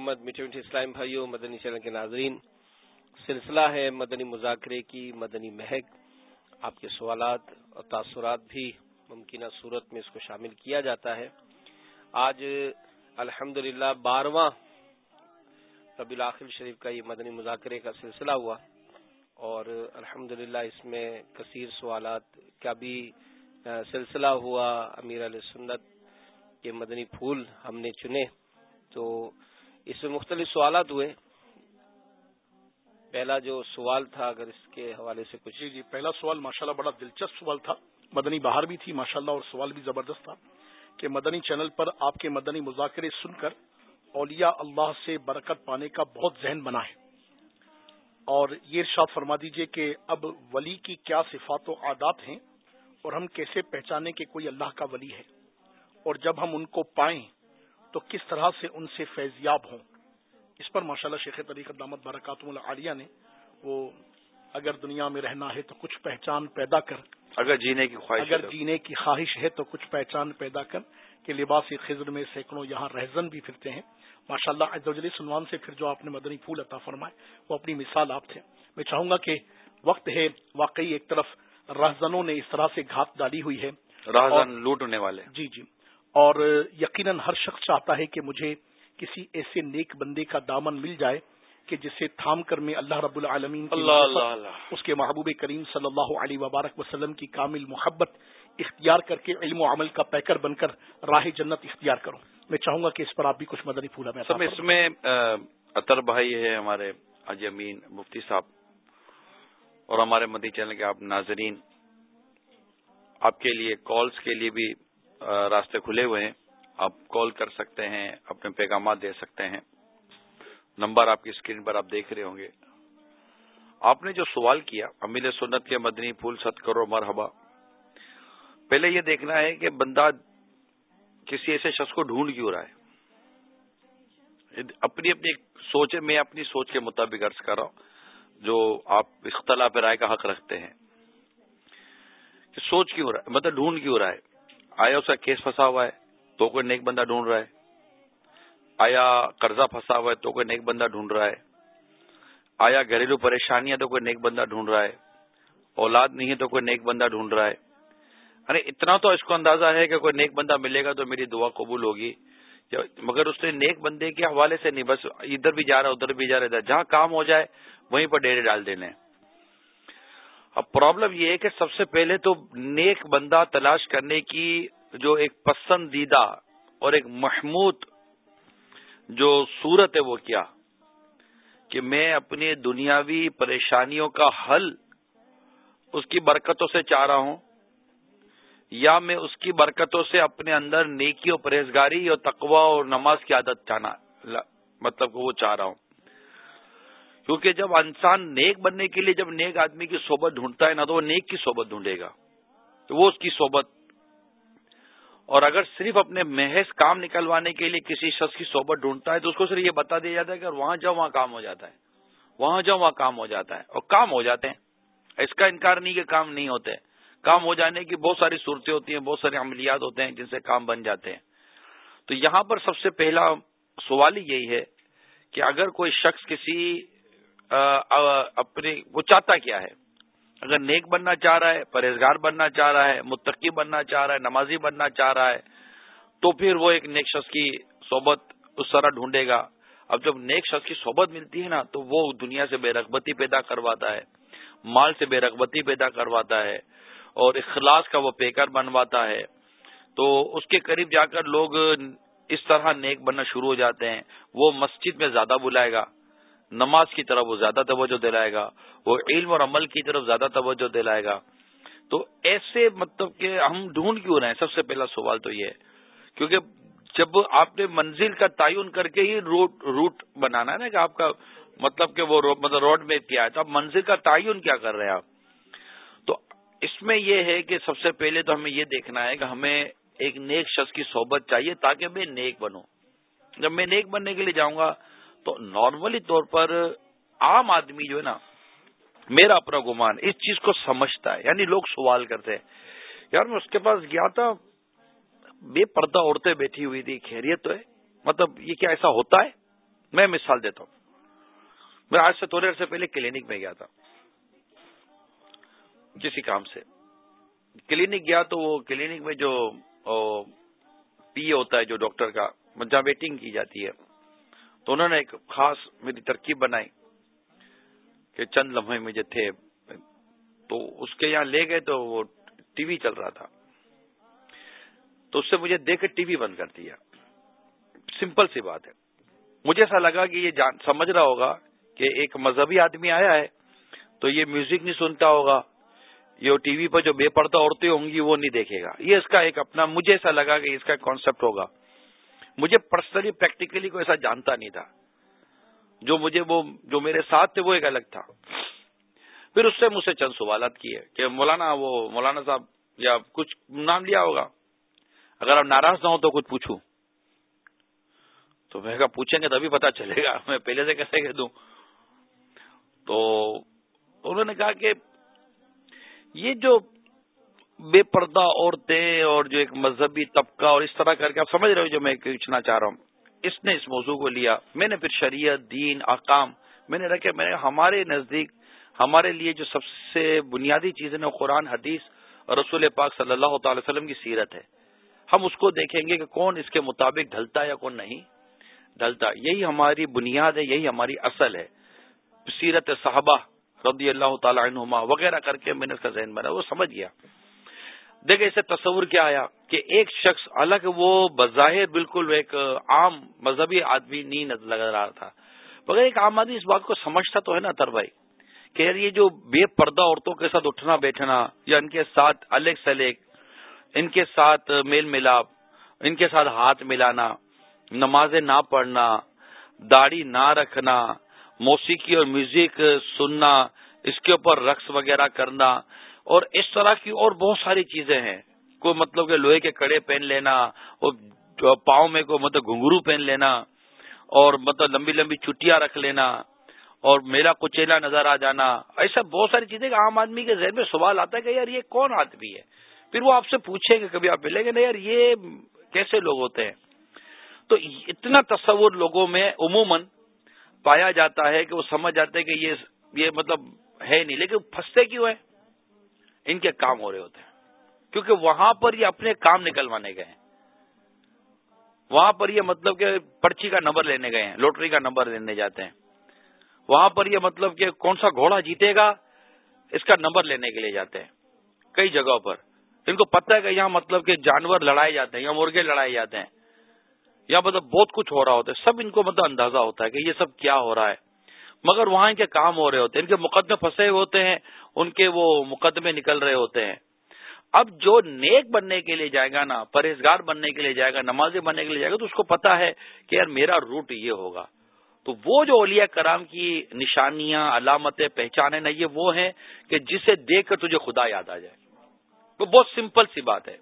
محمد میٹھے میٹھے اسلام بھائیوں مدنی چینل کے ناظرین، سلسلہ ہے مدنی مذاکرے کی، مدنی مہک۔ آپ کے سوالات اور تاثرات بھی ممکنہ صورت میں اس کو شامل کیا جاتا ہے۔ آج الحمد للہ بارہواں ربی الاخر شریف کا یہ مدنی مذاکرے کا سلسلہ ہوا اور الحمد اس میں کثیر سوالات کا بھی سلسلہ ہوا۔ امیر علیہ سنت کے مدنی پھول ہم نے چنے تو اس میں مختلف سوالات ہوئے۔ پہلا جو سوال تھا، اگر اس کے حوالے سے کچھ۔ جی جی پہلا سوال ماشاءاللہ بڑا دلچسپ سوال تھا۔ مدنی باہر بھی تھی، ماشاءاللہ، اور سوال بھی زبردست تھا کہ مدنی چینل پر آپ کے مدنی مذاکرے سن کر اولیاء اللہ سے برکت پانے کا بہت ذہن بنا ہے۔ اور یہ ارشاد فرما دیجیے کہ اب ولی کی کیا صفات و عادات ہیں اور ہم کیسے پہچانے کہ کوئی اللہ کا ولی ہے۔ اور جب ہم ان کو پائیں تو کس طرح سے ان سے فیضیاب ہوں؟ اس پر ماشاءاللہ شیخ طریقت دامت برکاتم العالیہ نے وہ اگر دنیا میں رہنا ہے تو کچھ پہچان پیدا کر اگر جینے کی خواہش اگر جینے کی خواہش ہے تو کچھ پہچان پیدا کر کہ لباس خزر میں سینکڑوں یہاں رہزن بھی پھرتے ہیں۔ ماشاء اللہ سنوان سے پھر جو آپ نے مدنی پھول عطا فرمائے وہ اپنی مثال آپ تھے۔ میں چاہوں گا کہ وقت ہے واقعی ایک طرف رہزنوں نے اس طرح سے گھات ڈالی ہوئی ہے۔ لوٹنے والے۔ جی جی۔ اور یقیناً ہر شخص چاہتا ہے کہ مجھے کسی ایسے نیک بندے کا دامن مل جائے کہ جسے تھام کر میں اللہ رب العالمین اللہ اللہ اللہ۔ اس کے محبوب کریم صلی اللہ علیہ وبارک وسلم کی کامل محبت اختیار کر کے علم و عمل کا پیکر بن کر راہ جنت اختیار کروں۔ میں چاہوں گا کہ اس پر آپ بھی کچھ مدنی پھولا میں اس میں اطر بھائی ہے ہمارے حج امین مفتی صاحب اور ہمارے مدی چینل کے آپ ناظرین آپ کے لیے کالز کے لیے بھی راستے کھلے ہوئے ہیں، آپ کال کر سکتے ہیں، اپنے پیغامات دے سکتے ہیں۔ نمبر آپ کی اسکرین پر آپ دیکھ رہے ہوں گے۔ آپ نے جو سوال کیا، امیل سنت کے مدنی پھول ست کرو مرحبا۔ پہلے یہ دیکھنا ہے کہ بندہ کسی ایسے شخص کو ڈھونڈ کیوں رہا ہے۔ اپنی اپنی سوچ میں اپنی سوچ کے مطابق عرض کر رہا ہوں، جو آپ اختلاف رائے کا حق رکھتے ہیں۔ کہ سوچ کیوں رہا ہے؟ مطلب ڈھونڈ کیوں رہا ہے؟ آیا اس کا کیس پھنسا ہوا ہے تو کوئی نیک بندہ ڈھونڈ رہا ہے؟ آیا قرضہ پھنسا ہوا ہے تو کوئی نیک بندہ ڈھونڈ رہا ہے؟ آیا گھریلو پریشانیاں تو کوئی نیک بندہ ڈھونڈ رہا ہے؟ اولاد نہیں ہے تو کوئی نیک بندہ ڈھونڈ رہا ہے؟ ارے، اتنا تو اس کو اندازہ ہے کہ کوئی نیک بندہ ملے گا تو میری دعا قبول ہوگی۔ مگر اس نے نیک بندے کے حوالے سے نہیں، بس ادھر بھی جا رہا ادھر بھی جا رہا جہاں کام ہو جائے وہیں پر ڈیرے ڈال دینے اب پرابلم یہ ہے کہ سب سے پہلے تو نیک بندہ تلاش کرنے کی جو ایک پسندیدہ اور ایک محمود جو صورت ہے وہ کیا؟ کہ میں اپنی دنیاوی پریشانیوں کا حل اس کی برکتوں سے چاہ رہا ہوں، یا میں اس کی برکتوں سے اپنے اندر نیکی اور پرہیزگاری اور تقوا اور نماز کی عادت چاہنا مطلب کہ وہ چاہ رہا ہوں۔ کیونکہ جب انسان نیک بننے کے لیے جب نیک آدمی کی صحبت ڈھونڈتا ہے نا تو وہ نیک کی صحبت ڈھونڈے گا تو وہ اس کی صحبت اور اگر صرف اپنے محض کام نکلوانے کے لیے کسی شخص کی صحبت ڈھونڈتا ہے تو اس کو صرف یہ بتا دیا جاتا ہے کہ وہاں جاؤ، وہاں کام ہو جاتا ہے۔ وہاں جاؤ، وہاں کام ہو جاتا ہے۔ اور کام ہو جاتے ہیں۔ اس کا انکار نہیں کہ کام نہیں ہوتے۔ کام ہو جانے کی بہت ساری صورتیں ہوتی ہیں، بہت سارے عملیات ہوتے ہیں جن سے کام بن جاتے ہیں۔ تو یہاں پر سب سے پہلا سوال ہی یہی ہے کہ اگر کوئی شخص کسی اپنے وہ چاہتا کیا ہے؟ اگر نیک بننا چاہ رہا ہے، پرہیزگار بننا چاہ رہا ہے، متقی بننا چاہ رہا ہے، نمازی بننا چاہ رہا ہے، تو پھر وہ ایک نیک شخص کی صحبت اس طرح ڈھونڈے گا۔ اب جب نیک شخص کی صحبت ملتی ہے نا، تو وہ دنیا سے بے رغبتی پیدا کرواتا ہے، مال سے بے رغبتی پیدا کرواتا ہے اور اخلاص کا وہ پیکر بنواتا ہے۔ تو اس کے قریب جا کر لوگ اس طرح نیک بننا شروع ہو جاتے ہیں، وہ مسجد میں زیادہ بلائے گا۔ نماز کی طرف وہ زیادہ توجہ دلائے گا، وہ علم اور عمل کی طرف زیادہ توجہ دلائے گا۔ تو ایسے مطلب کہ ہم ڈھونڈ کیوں رہے ہیں؟ سب سے پہلا سوال تو یہ ہے، کیونکہ جب آپ نے منزل کا تعین کر کے ہی روٹ روٹ بنانا ہے نا کہ آپ کا مطلب کہ وہ مطلب روڈ میں کیا ہے، تو آپ منزل کا تعین کیا کر رہے ہیں آپ؟ تو اس میں یہ ہے کہ سب سے پہلے تو ہمیں یہ دیکھنا ہے کہ ہمیں ایک نیک شخص کی صحبت چاہیے تاکہ میں نیک بنوں۔ جب میں نیک بننے کے لیے جاؤں گا تو نارملی طور پر عام آدمی جو ہے نا، میرا اپنا گمان اس چیز کو سمجھتا ہے یعنی لوگ سوال کرتے ہیں، یار میں اس کے پاس گیا تھا، بے پردہ عورتیں بیٹھی ہوئی تھی، خیریت تو ہے مطلب یہ کیا ایسا ہوتا ہے؟ میں مثال دیتا ہوں۔ میں آج سے تھوڑے عرصے پہلے کلینک میں گیا تھا کسی کام سے۔ کلینک گیا تو وہ کلینک میں جو پی ہوتا ہے، جو ڈاکٹر کا، جہاں ویٹنگ کی جاتی ہے۔ تو انہوں نے ایک خاص میری ترکیب بنائی کہ چند لمحے مجھے تھے، تو اس کے یہاں لے گئے تو وہ ٹی وی چل رہا تھا۔ تو اس سے مجھے دیکھ کے ٹی وی بند کر دیا۔ سمپل سی بات ہے۔ مجھے ایسا لگا کہ یہ جان، سمجھ رہا ہوگا کہ ایک مذہبی آدمی آیا ہے تو یہ میوزک نہیں سنتا ہوگا۔ یہ ٹی وی پر جو بے پردہ عورتیں ہوں گی وہ نہیں دیکھے گا۔ یہ اس کا ایک اپنا، مجھے ایسا لگا کہ اس کا کانسیپٹ ہوگا۔ مجھے پرسنلی پریکٹیکلی کو ایسا جانتا نہیں تھا۔ جو مجھے وہ جو میرے ساتھ تھے، وہ ایک الگ تھا۔ پھر اس سے مجھ سے چند سوالات کیے کہ مولانا، وہ مولانا صاحب، یا کچھ نام لیا ہوگا؟ اگر آپ ناراض نہ ہو تو کچھ پوچھوں۔ تو میں کہا، پوچھیں گے تبھی پتا چلے گا۔ میں پہلے سے کیسے کہہ دوں۔ تو انہوں نے کہا کہ یہ جو بے پردہ عورتیں اور جو ایک مذہبی طبقہ اور اس طرح کر کے آپ سمجھ رہے ہو جو میں پوچھنا چاہ رہا ہوں۔ اس نے اس موضوع کو لیا۔ میں نے پھر شریعت، دین اقام میں نے رکھے، میں نے ہمارے نزدیک، ہمارے لیے جو سب سے بنیادی چیز ہے قرآن، حدیث اور رسول پاک صلی اللہ تعالی وسلم کی سیرت ہے۔ ہم اس کو دیکھیں گے کہ کون اس کے مطابق ڈھلتا ہے یا کون نہیں۔ ڈھلتا، یہی ہماری بنیاد ہے، یہی ہماری اصل ہے۔ سیرت صحابہ رضی اللہ تعالی عنہما وغیرہ کر کے میں نے اس کا ذہن بنا، وہ سمجھ گیا۔ دیکھیں اسے تصور کیا آیا کہ ایک شخص الگ وہ بظاہر بالکل ایک عام مذہبی آدمی نہیں لگ رہا تھا، مگر ایک عام آدمی اس بات کو سمجھتا تو ہے نا تر بھائی کہ یار یہ جو بے پردہ عورتوں کے ساتھ اٹھنا بیٹھنا یا ان کے ساتھ الگ سلیک ان کے ساتھ میل ملاپ، ان کے ساتھ ہاتھ ملانا، نمازیں نہ پڑھنا، داڑھی نہ رکھنا، موسیقی اور میوزک سننا، اس کے اوپر رقص وغیرہ کرنا اور اس طرح کی اور بہت ساری چیزیں ہیں۔ کوئی مطلب کہ لوہے کے کڑے پہن لینا، اور پاؤں میں کوئی مطلب گھنگرو پہن لینا، اور مطلب لمبی لمبی چٹیاں رکھ لینا، اور میرا کچیلا نظر آ جانا۔ ایسا بہت ساری چیزیں عام آدمی کے ذہن میں سوال آتا ہے کہ یار یہ کون آدمی ہے؟ پھر وہ آپ سے پوچھیں گے کبھی آپ ملیں گے نا یار یہ کیسے لوگ ہوتے ہیں؟ تو اتنا تصور لوگوں میں عموماً پایا جاتا ہے کہ وہ سمجھ جاتے ہیں کہ یہ یہ مطلب ہے نہیں، لیکن پھنستے کیوں ہیں؟ ان کے کام ہو رہے ہوتے ہیں۔ کیونکہ وہاں پر یہ اپنے کام نکلوانے گئے ہیں۔ وہاں پر یہ مطلب کہ پرچی کا نمبر لینے گئے ہیں، لوٹری کا نمبر لینے جاتے ہیں۔ وہاں پر یہ مطلب کہ کون سا گھوڑا جیتے گا، اس کا نمبر لینے کے لیے جاتے ہیں۔ کئی جگہوں پر۔ ان کو پتہ ہے کہ یہاں مطلب کہ جانور لڑائے جاتے ہیں یا مرغے لڑائے جاتے ہیں۔ یا مطلب بہت کچھ ہو رہا ہوتا ہے۔ سب ان کو مطلب اندازہ ہوتا ہے کہ یہ سب کیا ہو رہا ہے۔ مگر وہاں ان کے کام ہو رہے ہوتے ہیں، ان کے مقدمے پھنسے ہوتے ہیں، ان کے وہ مقدمے نکل رہے ہوتے ہیں۔ اب جو نیک بننے کے لیے جائے گا نا، پرہیزگار بننے کے لیے جائے گا، نمازی بننے کے لیے جائے گا، تو اس کو پتا ہے کہ یار میرا روٹ یہ ہوگا۔ تو وہ جو اولیاء کرام کی نشانیاں، علامتیں پہچانے نا، یہ وہ ہیں کہ جسے دیکھ کر تجھے خدا یاد آ جائے۔ وہ بہت سمپل سی بات ہے۔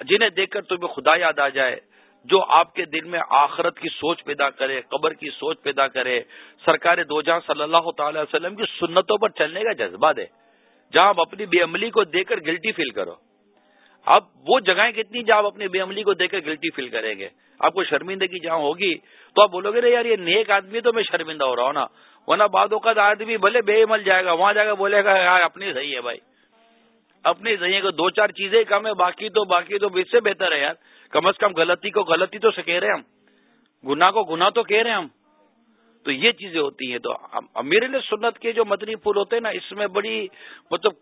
جنہیں دیکھ کر تمہیں خدا یاد آ جائے جو آپ کے دل میں آخرت کی سوچ پیدا کرے، قبر کی سوچ پیدا کرے، سرکار دو جہاں صلی اللہ تعالی وسلم کی سنتوں پر چلنے کا جذبہ دے، جہاں آپ اپنی بے عملی کو دیکھ کر گلٹی فیل کرو۔ اب وہ جگہیں کتنی جہاں آپ اپنی بے عملی کو دیکھ کر گلٹی فیل کریں گے۔ آپ کو شرمندگی جہاں ہوگی تو آپ بولو گے یار، یہ نیک آدمی تو میں شرمندہ ہو رہا ہوں نا۔ ورنہ بعد اوقات آدمی بھلے بے عمل جائے گا، وہاں جا کر بولے گا، یار، اپنی صحیح ہے بھائی۔ اپنی صحیح ہے دو چار چیزیں کم ہے باقی تو باقی تو اس سے بہتر ہے یار۔ کم از کم غلطی کو غلطی تو سے کہہ رہے ہیں ہم۔ گنا کو گنا تو کہہ رہے ہیں ہم۔ تو یہ چیزیں ہوتی ہیں۔ تو میرے لیے سنت کے جو مدنی پھول ہوتے ہیں نا اس میں بڑی مطلب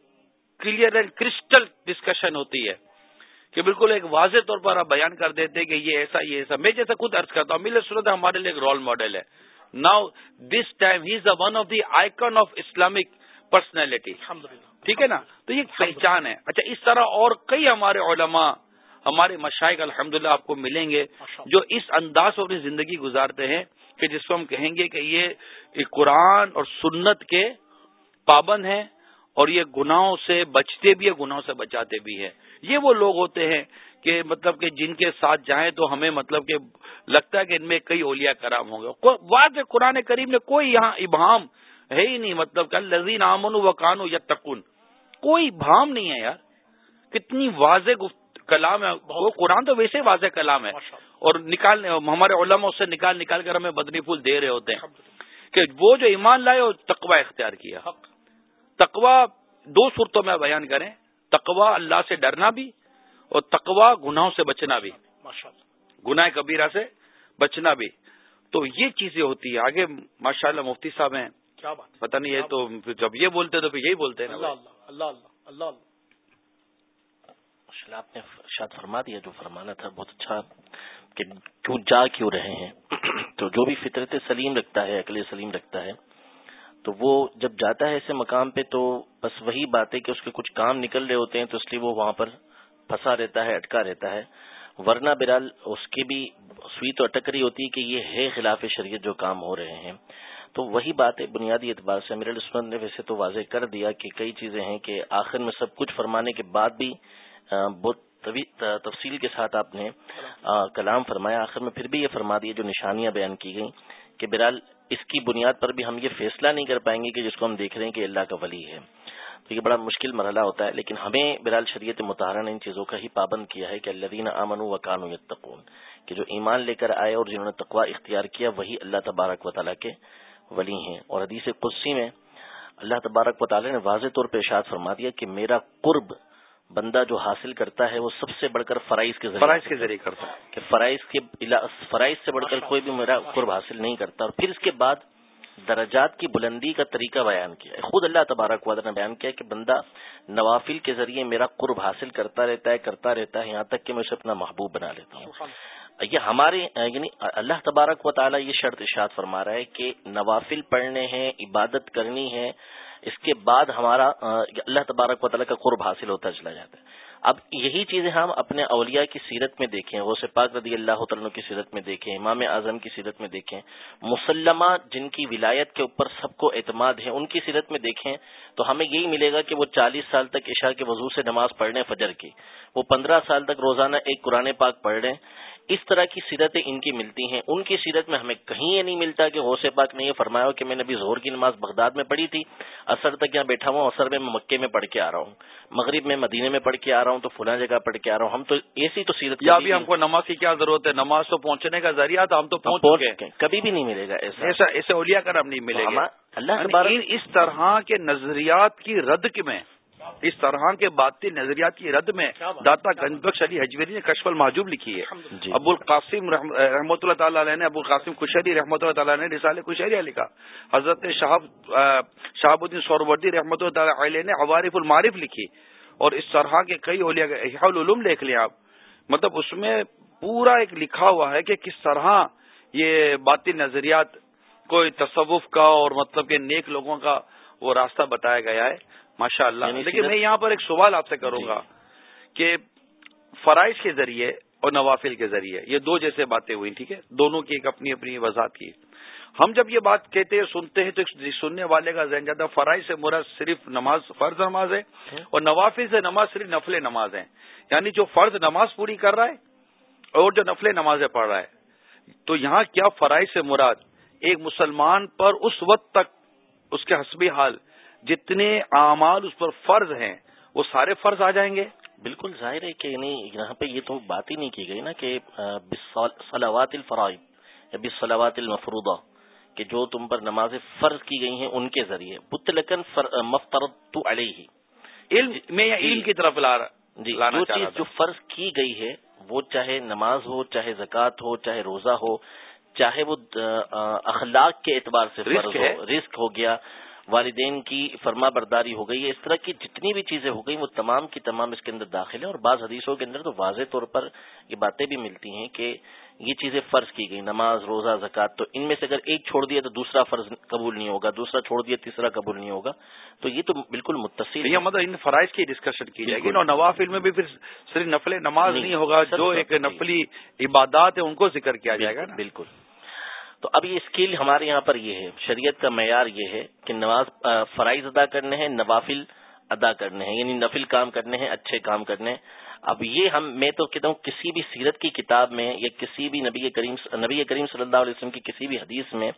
کلیئر اینڈ کرسٹل ڈسکشن ہوتی ہے کہ بالکل ایک واضح طور پر آپ بیان کر دیتے کہ یہ ایسا یہ ایسا۔ میں جیسے خود ارض کرتا ہوں میرے سنت ہمارے لیے ایک رول ماڈل ہے۔ Now this time he is the one of the icon of Islamic personality ٹھیک ہے نا؟ تو یہ پہچان ہے۔ اچھا اس طرح اور کئی ہمارے علماء ہمارے مشائق الحمد آپ کو ملیں گے جو اس انداز سے اپنی زندگی گزارتے ہیں کہ جس کو ہم کہیں گے کہ یہ قرآن اور سنت کے پابند ہیں اور یہ گناہوں سے بچتے بھی ہے گناہوں سے بچاتے بھی ہیں۔ یہ وہ لوگ ہوتے ہیں کہ مطلب کہ جن کے ساتھ جائیں تو ہمیں مطلب کہ لگتا ہے کہ ان میں کئی اولیاء کرام ہوں گے۔ واضح قرآن کریم نے کوئی یہاں ابہام ہے ہی نہیں مطلب کہ لذین امن و کانو یا تکن کوئی بھام نہیں ہے یار۔ کتنی واضح کلام ہے وہ قرآن تو ویسے واضح کلام ہے۔ اور نکال ہمارے علماء اس سے نکال نکال کر ہمیں بدنی پھول دے رہے ہوتے ہیں۔ کہ وہ جو ایمان لائے وہ تقوا اختیار کیا۔ تقوا دو صورتوں میں بیان کریں۔ تقوا اللہ سے ڈرنا بھی اور تقوا گناہوں سے بچنا بھی۔ گناہ کبیرہ سے بچنا بھی۔ تو یہ چیزیں ہوتی ہیں۔ آگے ماشاء اللہ مفتی صاحب ہیں۔ کیا بات پتہ نہیں ہے تو جب یہ بولتے تو پھر یہی بولتے ہیں اللہ اللہ اللہ اللہ۔ آپ نے شاید فرما دیا، جو فرمانا تھا، بہت اچھا کہ کیوں جا کیوں رہے ہیں۔ تو جو بھی فطرت سلیم رکھتا ہے، عقل سلیم رکھتا ہے، تو وہ جب جاتا ہے ایسے مقام پہ، تو بس وہی بات ہے کہ اس کے کچھ کام نکل رہے ہوتے ہیں، تو اس لیے وہ وہاں پر پھنسا رہتا ہے، اٹکا رہتا ہے۔ ورنہ برال اس کی بھی سوئی تو اٹک رہی ہوتی ہے کہ یہ ہے خلاف شریعت جو کام ہو رہے ہیں۔ تو وہی بات ہے، بنیادی اعتبار سے امیر عثمت نے ویسے تو واضح کر دیا کہ کئی چیزیں ہیں کہ آخر میں سب کچھ فرمانے کے بعد بھی بہت تفصیل کے ساتھ آپ نے کلام فرمایا۔ آخر میں پھر بھی یہ فرما دیا جو نشانیاں بیان کی گئیں کہ برال اس کی بنیاد پر بھی ہم یہ فیصلہ نہیں کر پائیں گے کہ جس کو ہم دیکھ رہے ہیں کہ اللہ کا ولی ہے۔ تو یہ بڑا مشکل مرحلہ ہوتا ہے، لیکن ہمیں برال شریعت متحرہ نے ان چیزوں کا ہی پابند کیا ہے کہ اللہ دین امن و قانو یتقون، کہ جو ایمان لے کر آئے اور جنہوں نے تقوا اختیار کیا، وہی اللہ تبارک و تعالیٰ کے ولی ہیں۔ اور حدیث قدسی میں اللہ تبارک و تعالیٰ نے واضح طور پہ اشاد فرما دیا کہ میرا قرب بندہ جو حاصل کرتا ہے وہ سب سے بڑھ کر فرائض کے ذریعے فرائض کے ذریعے کرتا ہے۔ کہ فرائض کے فرائض سے بڑھ کر کوئی بھی میرا قرب حاصل نہیں کرتا۔ اور پھر اس کے بعد درجات کی بلندی کا طریقہ بیان کیا۔ خود اللہ تبارک وادر نے بیان کیا کہ بندہ نوافل کے ذریعے میرا قرب حاصل کرتا رہتا ہے کرتا رہتا ہے یہاں تک کہ میں اسے اپنا محبوب بنا لیتا ہوں۔ یہ ہمارے یعنی اللہ تبارک و تعالیٰ یہ شرط اشاد فرما رہا ہے کہ نوافل پڑھنے ہیں عبادت کرنی ہے اس کے بعد ہمارا اللہ تبارک و تعالیٰ کا قرب حاصل ہوتا چلا جاتا ہے۔ اب یہی چیزیں ہم اپنے اولیاء کی سیرت میں دیکھیں وہ پاک رضی اللہ تعالیٰ کی سیرت میں دیکھیں، امام اعظم کی سیرت میں دیکھیں، مسلمہ جن کی ولایت کے اوپر سب کو اعتماد ہے، ان کی سیرت میں دیکھیں تو ہمیں یہی ملے گا کہ وہ چالیس سال تک عشاء کے وضو سے نماز پڑھ رہے ہیں، فجر کی۔ وہ پندرہ سال تک روزانہ ایک قرآن پاک پڑھ رہے ہیں۔ اس طرح کی سیرتیں ان کی ملتی ہیں۔ ان کی سیرت میں ہمیں کہیں یہ نہیں ملتا کہ غوث پاک نے یہ فرمایا ہو کہ میں نے ابھی زہر کی نماز بغداد میں پڑھی تھی اثر تک یہاں بیٹھا ہوں اثر میں مکے میں پڑھ کے آ رہا ہوں۔ مغرب میں مدینے میں پڑھ کے آ رہا ہوں تو فلاں جگہ پڑھ کے آ رہا ہوں۔ ہم تو ایسی تو سیرت یا ابھی ہم کو نماز کی کیا ضرورت ہے؟ نماز تو پہنچنے کا ذریعہ تھا ہم تو پہنچ گئے کبھی بھی نہیں ملے گا ایسا۔ ایسے اولیا کر ہم نہیں ملے گا۔ اللہ یعنی اس طرح کے نظریات کی رد میں اس طرح کے باطل نظریات کی رد میں داتا گنج بخش علی حجویری نے کشف المحجوب لکھی ہے۔ جی۔ ابو القاسم رحمۃ اللہ تعالیٰ علیہ نے ابو القاسم کشری رحمۃ اللہ تعالیٰ نے رسال کشری لکھا۔ حضرت شہاب شہاب الدین سوروردی رحمۃ اللہ تعالیٰ علیہ نے عوارف المعارف لکھی۔ اور اس طرح کے کئی العلوم لکھ لیں آپ۔ مطلب اس میں پورا ایک لکھا ہوا ہے کہ کس طرح یہ باطل نظریات کوئی تصوف کا اور مطلب کہ نیک لوگوں کا وہ راستہ بتایا گیا ہے ماشاء اللہ یعنی لیکن میں یہاں پر ایک سوال آپ سے کروں گا جی۔ کہ فرائض کے ذریعے اور نوافل کے ذریعے یہ دو جیسے باتیں ہوئی ٹھیک ہے؟ دونوں کی ایک اپنی اپنی وضاحت کی۔ ہم جب یہ بات کہتے ہیں سنتے ہیں تو سننے والے کا ذہن زیادہ فرائض سے مراد صرف نماز فرض نماز ہے اور نوافل سے نماز صرف نفل نماز ہے۔ یعنی جو فرض نماز پوری کر رہا ہے اور جو نفل نمازیں پڑھ رہا ہے۔ تو یہاں کیا فرائض سے مراد؟ ایک مسلمان پر اس وقت تک اس کے حسبی حال جتنے اعمال اس پر فرض ہیں وہ سارے فرض آ جائیں گے؟ بالکل ظاہر ہے کہ یعنی یہاں پہ یہ تو بات ہی نہیں کی گئی نا کہ صلاوات الفرائض یا بسلاوات المفروضہ کہ جو تم پر نماز فرض کی گئی ہیں ان کے ذریعے بت لکن مفترد علیہ علم میں یا علم کی طرف لا جی جو چیز جو فرض کی گئی ہے وہ چاہے نماز ہو چاہے زکوٰۃ ہو چاہے روزہ ہو چاہے وہ اخلاق کے اعتبار سے فرض ہو رسک ہو گیا والدین کی فرما برداری ہو گئی ہے اس طرح کی جتنی بھی چیزیں ہو گئی وہ تمام کی تمام اس کے اندر داخل ہیں۔ اور بعض حدیثوں کے اندر تو واضح طور پر یہ باتیں بھی ملتی ہیں کہ یہ چیزیں فرض کی گئی نماز روزہ زکات تو ان میں سے اگر ایک چھوڑ دیا تو دوسرا فرض قبول نہیں ہوگا دوسرا چھوڑ دیا تیسرا قبول نہیں ہوگا۔ تو یہ تو بالکل متصل مطلب ان فرائض کی ڈسکشن کی جائے گی۔ اور نواز میں بھی پھر صرف نفل نماز نہیں ہوگا جو ایک نفلی عبادات ہے ان کو ذکر کیا جائے گا بالکل۔ تو اب یہ اسکل ہمارے یہاں پر یہ ہے، شریعت کا معیار یہ ہے کہ نماز فرائض ادا کرنے ہیں، نوافل ادا کرنے ہیں یعنی نفل کام کرنے ہیں، اچھے کام کرنے ہیں۔ اب یہ ہم، میں تو کہتا ہوں کسی بھی سیرت کی کتاب میں یا کسی بھی نبی کریم نبی کریم صلی اللہ علیہ وسلم کی کسی بھی حدیث میں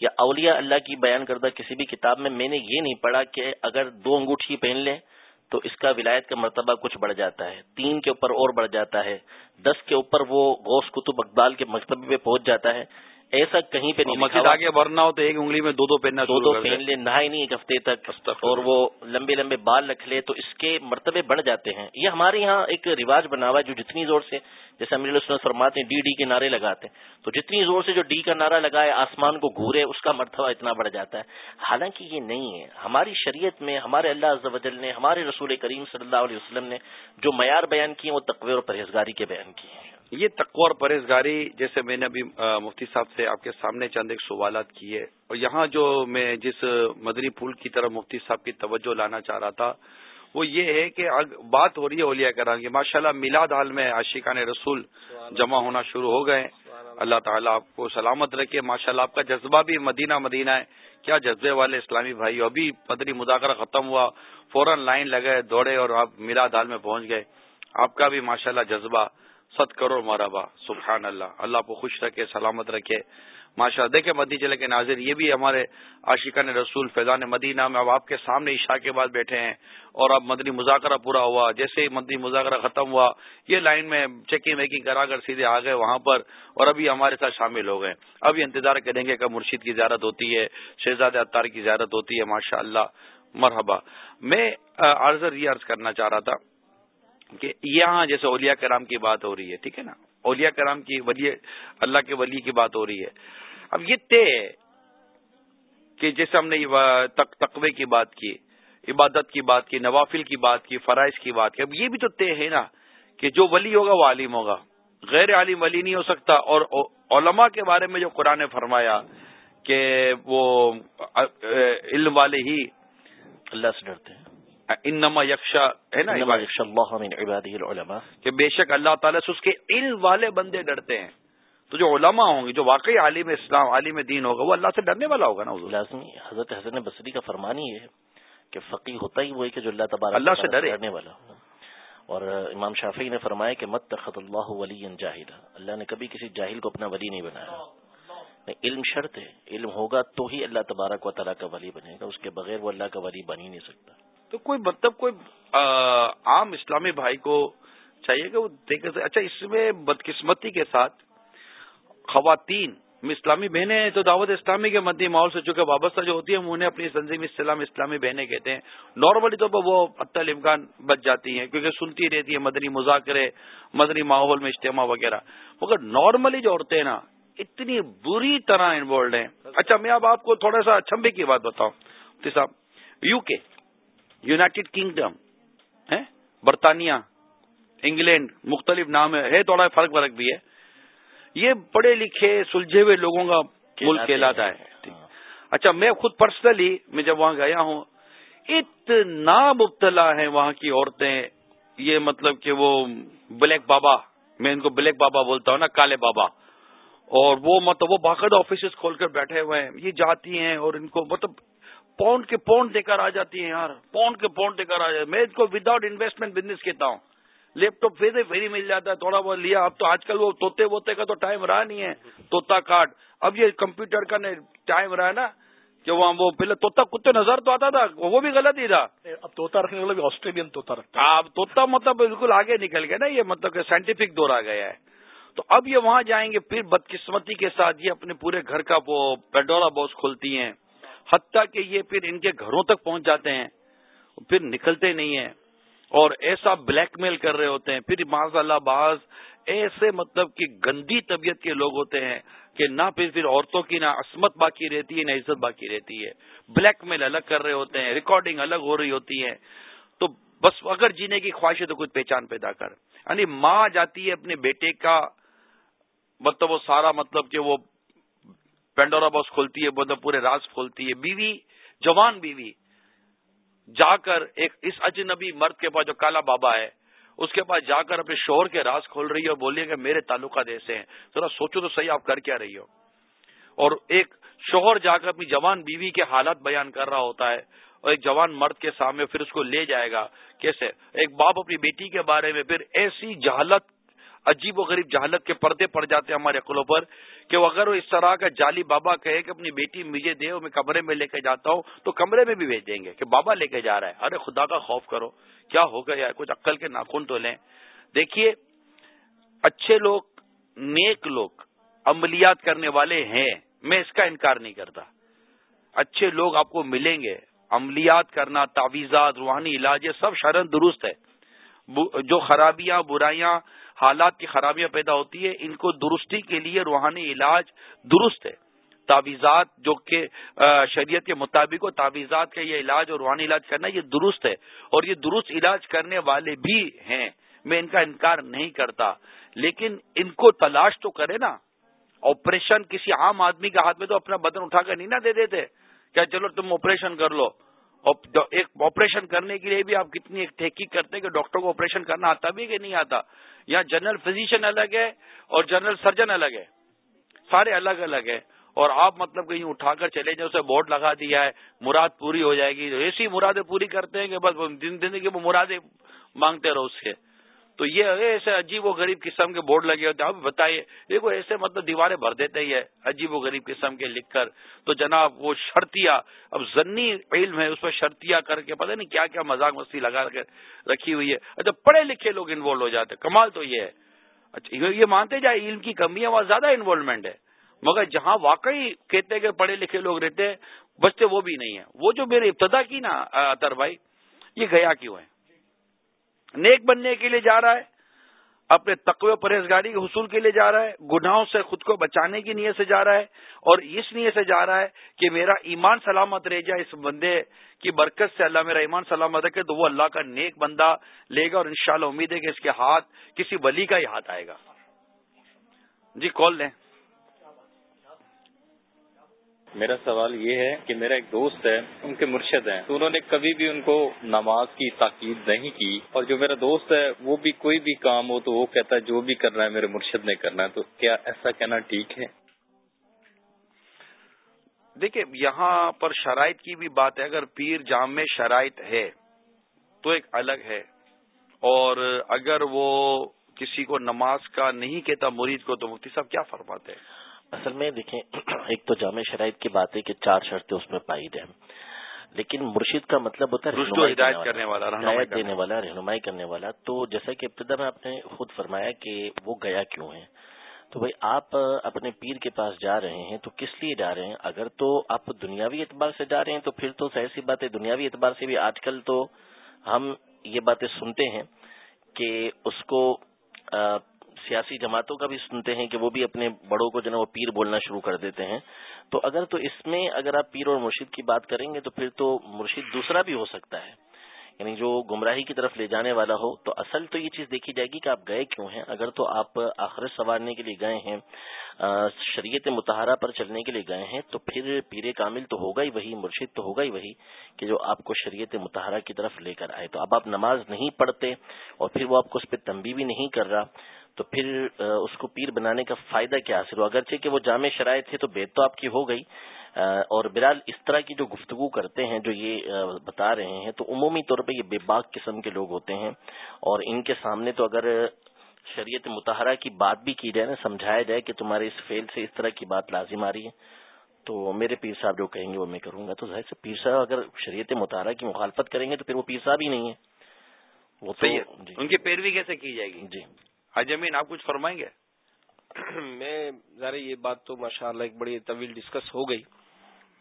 یا اولیاء اللہ کی بیان کردہ کسی بھی کتاب میں میں نے یہ نہیں پڑھا کہ اگر دو انگوٹھی پہن لیں تو اس کا ولایت کا مرتبہ کچھ بڑھ جاتا ہے، تین کے اوپر اور بڑھ جاتا ہے، دس کے اوپر وہ غوث کتب اقبال کے مرتبے پہ پہنچ جاتا ہے۔ ایسا کہیں پہ نہیں مسجد آگے بھرنا ہو تو ایک انگلی میں دو دو پہننا دو دو پہن لے نہائے نہیں ایک ہفتے تک۔ اور وہ لمبے لمبے بال رکھ لے تو اس کے مرتبے بڑھ جاتے ہیں۔ یہ ہمارے یہاں ایک رواج بنا ہوا ہے جو جتنی زور سے جیسے امیر السنت فرماتے ہیں ڈی ڈی کے نعرے لگاتے ہیں۔ تو جتنی زور سے جو ڈی کا نعرہ لگائے آسمان کو گھورے اس کا مرتبہ اتنا بڑھ جاتا ہے۔ حالانکہ یہ نہیں ہے۔ ہماری شریعت میں ہمارے اللہ عز و جل نے ہمارے رسول کریم صلی اللہ علیہ وسلم نے جو معیار بیان کیے وہ تقوی اور پرہیزگاری کے بیان کیے ہیں۔ یہ تقوی اور پرہیزگاری جیسے میں نے ابھی مفتی صاحب سے آپ کے سامنے چند ایک سوالات کیے۔ اور یہاں جو میں جس مدنی پھول کی طرف مفتی صاحب کی توجہ لانا چاہ رہا تھا وہ یہ ہے کہ بات ہو رہی ہے اولیاء کرام کی۔ ماشاء اللہ میلاد حال میں عاشقان رسول جمع ہونا شروع ہو گئے۔ اللہ۔ تعالیٰ آپ کو سلامت رکھے۔ ماشاء اللہ آپ کا جذبہ بھی مدینہ مدینہ ہے۔ کیا جذبے والے اسلامی بھائی۔ ابھی مدنی مذاکرہ ختم ہوا فوراً لائن لگے دوڑے اور آپ میلاد حال میں پہنچ گئے۔ آپ کا بھی ماشاء اللہ جذبہ۔ ست کروڑ مرحبا سبحان اللہ۔ اللہ کو خوش رکھے، سلامت رکھے۔ ماشاء اللہ دیکھیں مدی چلے کے ناظر یہ بھی ہمارے عاشقہ نے رسول فیضان مدینہ میں اب آپ کے سامنے عشاء کے بعد بیٹھے ہیں اور اب مدنی مذاکرہ پورا ہوا۔ جیسے ہی مدنی مذاکرہ ختم ہوا، یہ لائن میں چیکنگ ویکنگ کرا کر سیدھے آ گئے وہاں پر اور ابھی ہمارے ساتھ شامل ہو گئے۔ اب یہ انتظار کریں گے کہ مرشید کی زیارت ہوتی ہے، شہزاد اطار کی زیارت ہوتی ہے ماشاء اللہ مرحبا۔ میں عرض یہ عرض کرنا چاہ رہا تھا کہ یہاں جیسے اولیاء کرام کی بات ہو رہی ہے، ٹھیک ہے نا؟ اولیاء کرام کی ولی، اللہ کے ولی کی بات ہو رہی ہے۔ اب یہ طے ہے کہ جیسے ہم نے تقوی کی بات کی، عبادت کی بات کی، نوافل کی بات کی، فرائض کی بات کی، اب یہ بھی تو طے ہے نا کہ جو ولی ہوگا وہ عالم ہوگا۔ غیر عالم ولی نہیں ہو سکتا۔ اور علماء کے بارے میں جو قرآن نے فرمایا کہ وہ علم والے ہی اللہ سے ڈرتے ہیں۔ انما یکشا ہے نا العلماء. کہ بے شک اللہ تعالیٰ سے اس کے علم والے بندے ڈرتے ہیں۔ تو جو علماء ہوں گے جو واقعی عالم اسلام عالم دین ہوگا وہ اللہ سے ڈرنے والا ہوگا نا لازمی حضرت حسن بصری کا فرمان ہی ہے کہ فقی ہوتا ہی وہ ہے کہ جو اللہ تبارک اللہ سے ڈرنے والا اور امام شافی نے فرمایا کہ مت تخت اللہ ولی جاہد اللہ نے کبھی کسی جاہل کو اپنا ولی نہیں بنایا۔ علم شرط ہے۔ علم ہوگا تو ہی اللہ تبارک و تعالیٰ کا ولی بنے گا اس کے بغیر وہ اللہ کا ولی بن ہی نہیں سکتا۔ تو کوئی مطلب کوئی عام اسلامی بھائی کو چاہیے کہ وہ دیکھ اچھا اس میں بدقسمتی کے ساتھ خواتین، اسلامی بہنیں تو دعوت اسلامی کے مدی ماحول سے چونکہ وابستہ جو ہوتی ہیں انہیں اپنی تنظیم اسلام، اسلامی بہنیں کہتے ہیں۔ نارملی طور پر وہ اتل امکان بچ جاتی ہیں، کیونکہ سنتی رہتی ہیں، مدنی مذاکرے، مدنی ماحول میں اجتماع وغیرہ۔ مگر نارملی جو عورتیں نا، اتنی بری طرح انوالوڈ ہیں۔ اچھا میں اب آپ کو تھوڑا سا چھمبے کی بات بتاؤں۔ جی صاحب یو کے یونائٹڈ کنگڈم برطانیہ انگلینڈ مختلف نام ہے تھوڑا فرق فرق بھی ہے۔ یہ پڑھے لکھے سلجھے ہوئے لوگوں کا ملک کہلاتا ہے۔ اچھا میں خود پرسنلی میں جب وہاں گیا ہوں اتنا مبتلا ہے وہاں کی عورتیں۔ یہ مطلب کہ وہ بلیک بابا میں ان کو بلیک بابا بولتا ہوں نا کالے بابا۔ اور وہ مطلب وہ باقاعدہ آفیسز کھول کر بیٹھے ہوئے ہیں۔ یہ جاتی ہیں اور ان کو مطلب پاؤنڈ کے پاؤنڈ دے کر آ جاتی ہیں یار پاؤنڈ کے پاؤنڈ دے کر آ جاتی میں اس کو وداؤٹ انویسٹمنٹ بزنس کہتا ہوں۔ لیپ ٹاپ پھر فری مل جاتا ہے تھوڑا بہت لیا۔ اب تو آج کل وہ توتے ووتے کا تو ٹائم رہا نہیں ہے توتا کارڈ اب یہ کمپیوٹر کا ٹائم رہا ہے نا کہ وہاں وہ پہلے توتا کتے نظر تو آتا تھا وہ بھی غلط ہی تھا۔ اب توتا رکھنے والا بھی آسٹریلین توتا رکھتا اب توتا مطلب بالکل آگے نکل گیا نا یہ مطلب کہ سائنٹیفک دور آ گیا ہے۔ تو اب یہ وہاں جائیں گے پھر بدقسمتی کے ساتھ یہ اپنے پورے گھر کا وہ پیڈورا باکس کھولتی ہیں۔ حتیٰ کہ یہ پھر ان کے گھروں تک پہنچ جاتے ہیں، پھر نکلتے نہیں ہیں اور ایسا بلیک میل کر رہے ہوتے ہیں۔ پھر معاذ اللہ باز ایسے مطلب کہ گندی طبیعت کے لوگ ہوتے ہیں کہ نہ پھر پھر عورتوں کی نہ عصمت باقی رہتی ہے، نہ عزت باقی رہتی ہے۔ بلیک میل الگ کر رہے ہوتے ہیں، ریکارڈنگ الگ ہو رہی ہوتی ہے۔ تو بس اگر جینے کی خواہش ہے تو کچھ پہچان پیدا کر۔ یعنی ماں جاتی ہے اپنے بیٹے کا مطلب وہ سارا مطلب کہ وہ پینڈورا باکس کھولتی ہے مطلب پورے راز کھولتی ہے۔ بیوی، جوان بیوی، جا کر ایک اس اجنبی مرد کے پاس جو کالا بابا ہے، اس کے پاس جا کر اپنے شوہر کے راز کھول رہی ہے اور بولیے کہ میرے تعلقات ایسے ہیں۔ ذرا سوچو تو صحیح آپ کر کیا رہی ہو۔ اور ایک شوہر جا کر اپنی جوان بیوی کے حالات بیان کر رہا ہوتا ہے اور ایک جوان مرد کے سامنے پھر اس کو لے جائے گا۔ کیسے؟ ایک باپ اپنی بیٹی کے بارے میں پھر ایسی جہالت عجیب و غریب جہالت کے پردے پڑ جاتے ہیں ہمارے عقلوں پر کہ وہ اگر وہ اس طرح کا جالی بابا کہے کہ اپنی بیٹی مجھے دے میں کمرے میں لے کے جاتا ہوں، تو کمرے میں بھی بھیج دیں گے کہ بابا لے کے جا رہا ہے۔ ارے خدا کا خوف کرو۔ کیا ہو گیا کچھ عقل کے ناخن تو لیں۔ دیکھیے، اچھے لوگ، نیک لوگ عملیات کرنے والے ہیں۔ میں اس کا انکار نہیں کرتا۔ اچھے لوگ آپ کو ملیں گے۔ عملیات کرنا تعویزات روحانی علاج، یہ سب شرن درست ہے۔ جو خرابیاں، برائیاں حالات کی خرابیاں پیدا ہوتی ہے ان کو درستی کے لیے روحانی علاج درست ہے۔ تعویزات جو کہ شریعت کے مطابق ہو تعویزات کا یہ علاج اور روحانی علاج کرنا، یہ درست ہے۔ اور یہ درست علاج کرنے والے بھی ہیں۔ میں ان کا انکار نہیں کرتا۔ لیکن ان کو تلاش تو کرے نا۔ آپریشن کسی عام آدمی کے ہاتھ میں تو اپنا بدن اٹھا کر نہیں نہ دے دیتے۔ کیا چلو تم آپریشن کر لو۔ ایک آپریشن کرنے کے لیے بھی آپ کتنی ایک تحقیق کرتے ہیں کہ ڈاکٹر کو آپریشن کرنا آتا بھی کہ نہیں آتا؟ یا جنرل فزیشین الگ ہے اور جنرل سرجن الگ ہے؟ سارے الگ الگ ہے اور آپ مطلب کہیں اٹھا کر چلے جائیں، اسے بورڈ لگا دیا ہے، مراد پوری ہو جائے گی۔ ایسی مرادیں پوری کرتے ہیں کہ بس دن دن کی مرادیں مانگتے رہو اس کے۔ تو یہ ایسے عجیب و غریب قسم کے بورڈ لگے ہوتے ہیں۔ آپ بتائیے، دیکھو ایسے مطلب دیواریں بھر دیتے ہی ہے عجیب و غریب قسم کے لکھ کر۔ تو جناب وہ شرطیا اب زنی علم ہے، اس پہ شرطیا کر کے پتہ نہیں کیا کیا مذاق مستی لگا کے رکھی ہوئی ہے۔ اچھا پڑھے لکھے لوگ انوالو ہو جاتے کمال تو یہ ہے۔ اچھا یہ مانتے جائے علم کی کمی ہے وہاں زیادہ انوالومنٹ ہے۔ مگر جہاں واقعی کہتے کہ پڑھے لکھے لوگ رہتے ہیں، بچتے وہ بھی نہیں ہے وہ جو میرے ابتدا کی نا اتر بھائی، یہ گیا کیوں ہے؟ نیک بننے کے لیے جا رہا ہے، اپنے تقوی پرہیزگاری کے حصول کے لیے جا رہا ہے، گناہوں سے خود کو بچانے کی نیت سے جا رہا ہے اور اس نیت سے جا رہا ہے کہ میرا ایمان سلامت رہ جائے، اس بندے کی برکت سے اللہ میرا ایمان سلامت رکھے تو وہ اللہ کا نیک بندہ لے گا اور انشاءاللہ امید ہے کہ اس کے ہاتھ کسی بلی کا ہی ہاتھ آئے گا۔ جی کال لیں۔ میرا سوال یہ ہے کہ میرا ایک دوست ہے، ان کے مرشد ہیں۔ تو انہوں نے کبھی بھی ان کو نماز کی تاکید نہیں کی۔ اور جو میرا دوست ہے، وہ بھی کوئی بھی کام ہو تو وہ کہتا ہے، جو بھی کرنا ہے، میرے مرشد نے کرنا ہے۔ تو کیا ایسا کہنا ٹھیک ہے؟ دیکھیں، یہاں پر شرائط کی بھی بات ہے۔ اگر پیر جام میں شرائط ہے تو ایک الگ ہے۔ اور اگر وہ کسی کو نماز کا نہیں کہتا، مرید کو، تو مفتی صاحب کیا فرماتے ہیں؟ اصل میں دیکھیں ایک تو جامع شرائط کی بات ہے کہ چار شرطیں اس میں پائی جائیں۔ لیکن مرشد کا مطلب ہوتا ہے ہدایت کرنے والا ہدایت دینے والا رہنمائی کرنے والا۔ تو جیسا کہ ابتدا میں آپ نے خود فرمایا کہ وہ گیا کیوں ہے؟ تو بھائی آپ اپنے پیر کے پاس جا رہے ہیں تو کس لیے جا رہے ہیں؟ اگر تو آپ دنیاوی اعتبار سے جا رہے ہیں تو پھر تو سی بات ہے دنیاوی اعتبار سے بھی آج کل تو ہم یہ باتیں سنتے ہیں کہ اس کو سیاسی جماعتوں کا بھی سنتے ہیں کہ وہ بھی اپنے بڑوں کو جو ہے وہ پیر بولنا شروع کر دیتے ہیں۔ تو اگر تو اس میں اگر آپ پیر اور مرشد کی بات کریں گے تو پھر تو مرشد دوسرا بھی ہو سکتا ہے۔ یعنی جو گمراہی کی طرف لے جانے والا ہو، تو اصل تو یہ چیز دیکھی جائے گی کہ آپ گئے کیوں ہیں؟ اگر تو آپ آخرت سنوارنے کے لیے گئے ہیں شریعت متحرہ پر چلنے کے لیے گئے ہیں، تو پھر پیر کامل تو ہوگا ہی وہی، مرشد تو ہوگا ہی وہی کہ جو آپ کو شریعت متحرہ کی طرف لے کر آئے۔ تو اب آپ نماز نہیں پڑھتے اور پھر وہ آپ کو اس پہ تنبی بھی نہیں کر رہا۔ تو پھر اس کو پیر بنانے کا فائدہ کیا حاصل ہو اگرچہ کہ وہ جامع شرائط تھے تو بیت تو آپ کی ہو گئی اور برال اس طرح کی جو گفتگو کرتے ہیں جو یہ بتا رہے ہیں تو عمومی طور پہ یہ بے باک قسم کے لوگ ہوتے ہیں۔ اور ان کے سامنے تو اگر شریعت متحرہ کی بات بھی کی جائے نا سمجھایا جائے کہ تمہارے اس فیل سے اس طرح کی بات لازم آ رہی ہے تو میرے پیر صاحب جو کہیں گے وہ میں کروں گا۔ تو ظاہر سے پیر صاحب اگر شریعت مطالعہ کی مخالفت کریں گے تو پھر وہ پیر صاحب ہی نہیں ہے وہ تو جی۔ ان کی پیروی کیسے کی جائے گی؟ جی۔ حج امین، آپ کچھ فرمائیں گے؟ میں ذرا یہ بات تو ماشاء اللہ ایک بڑی طویل ڈسکس ہو گئی۔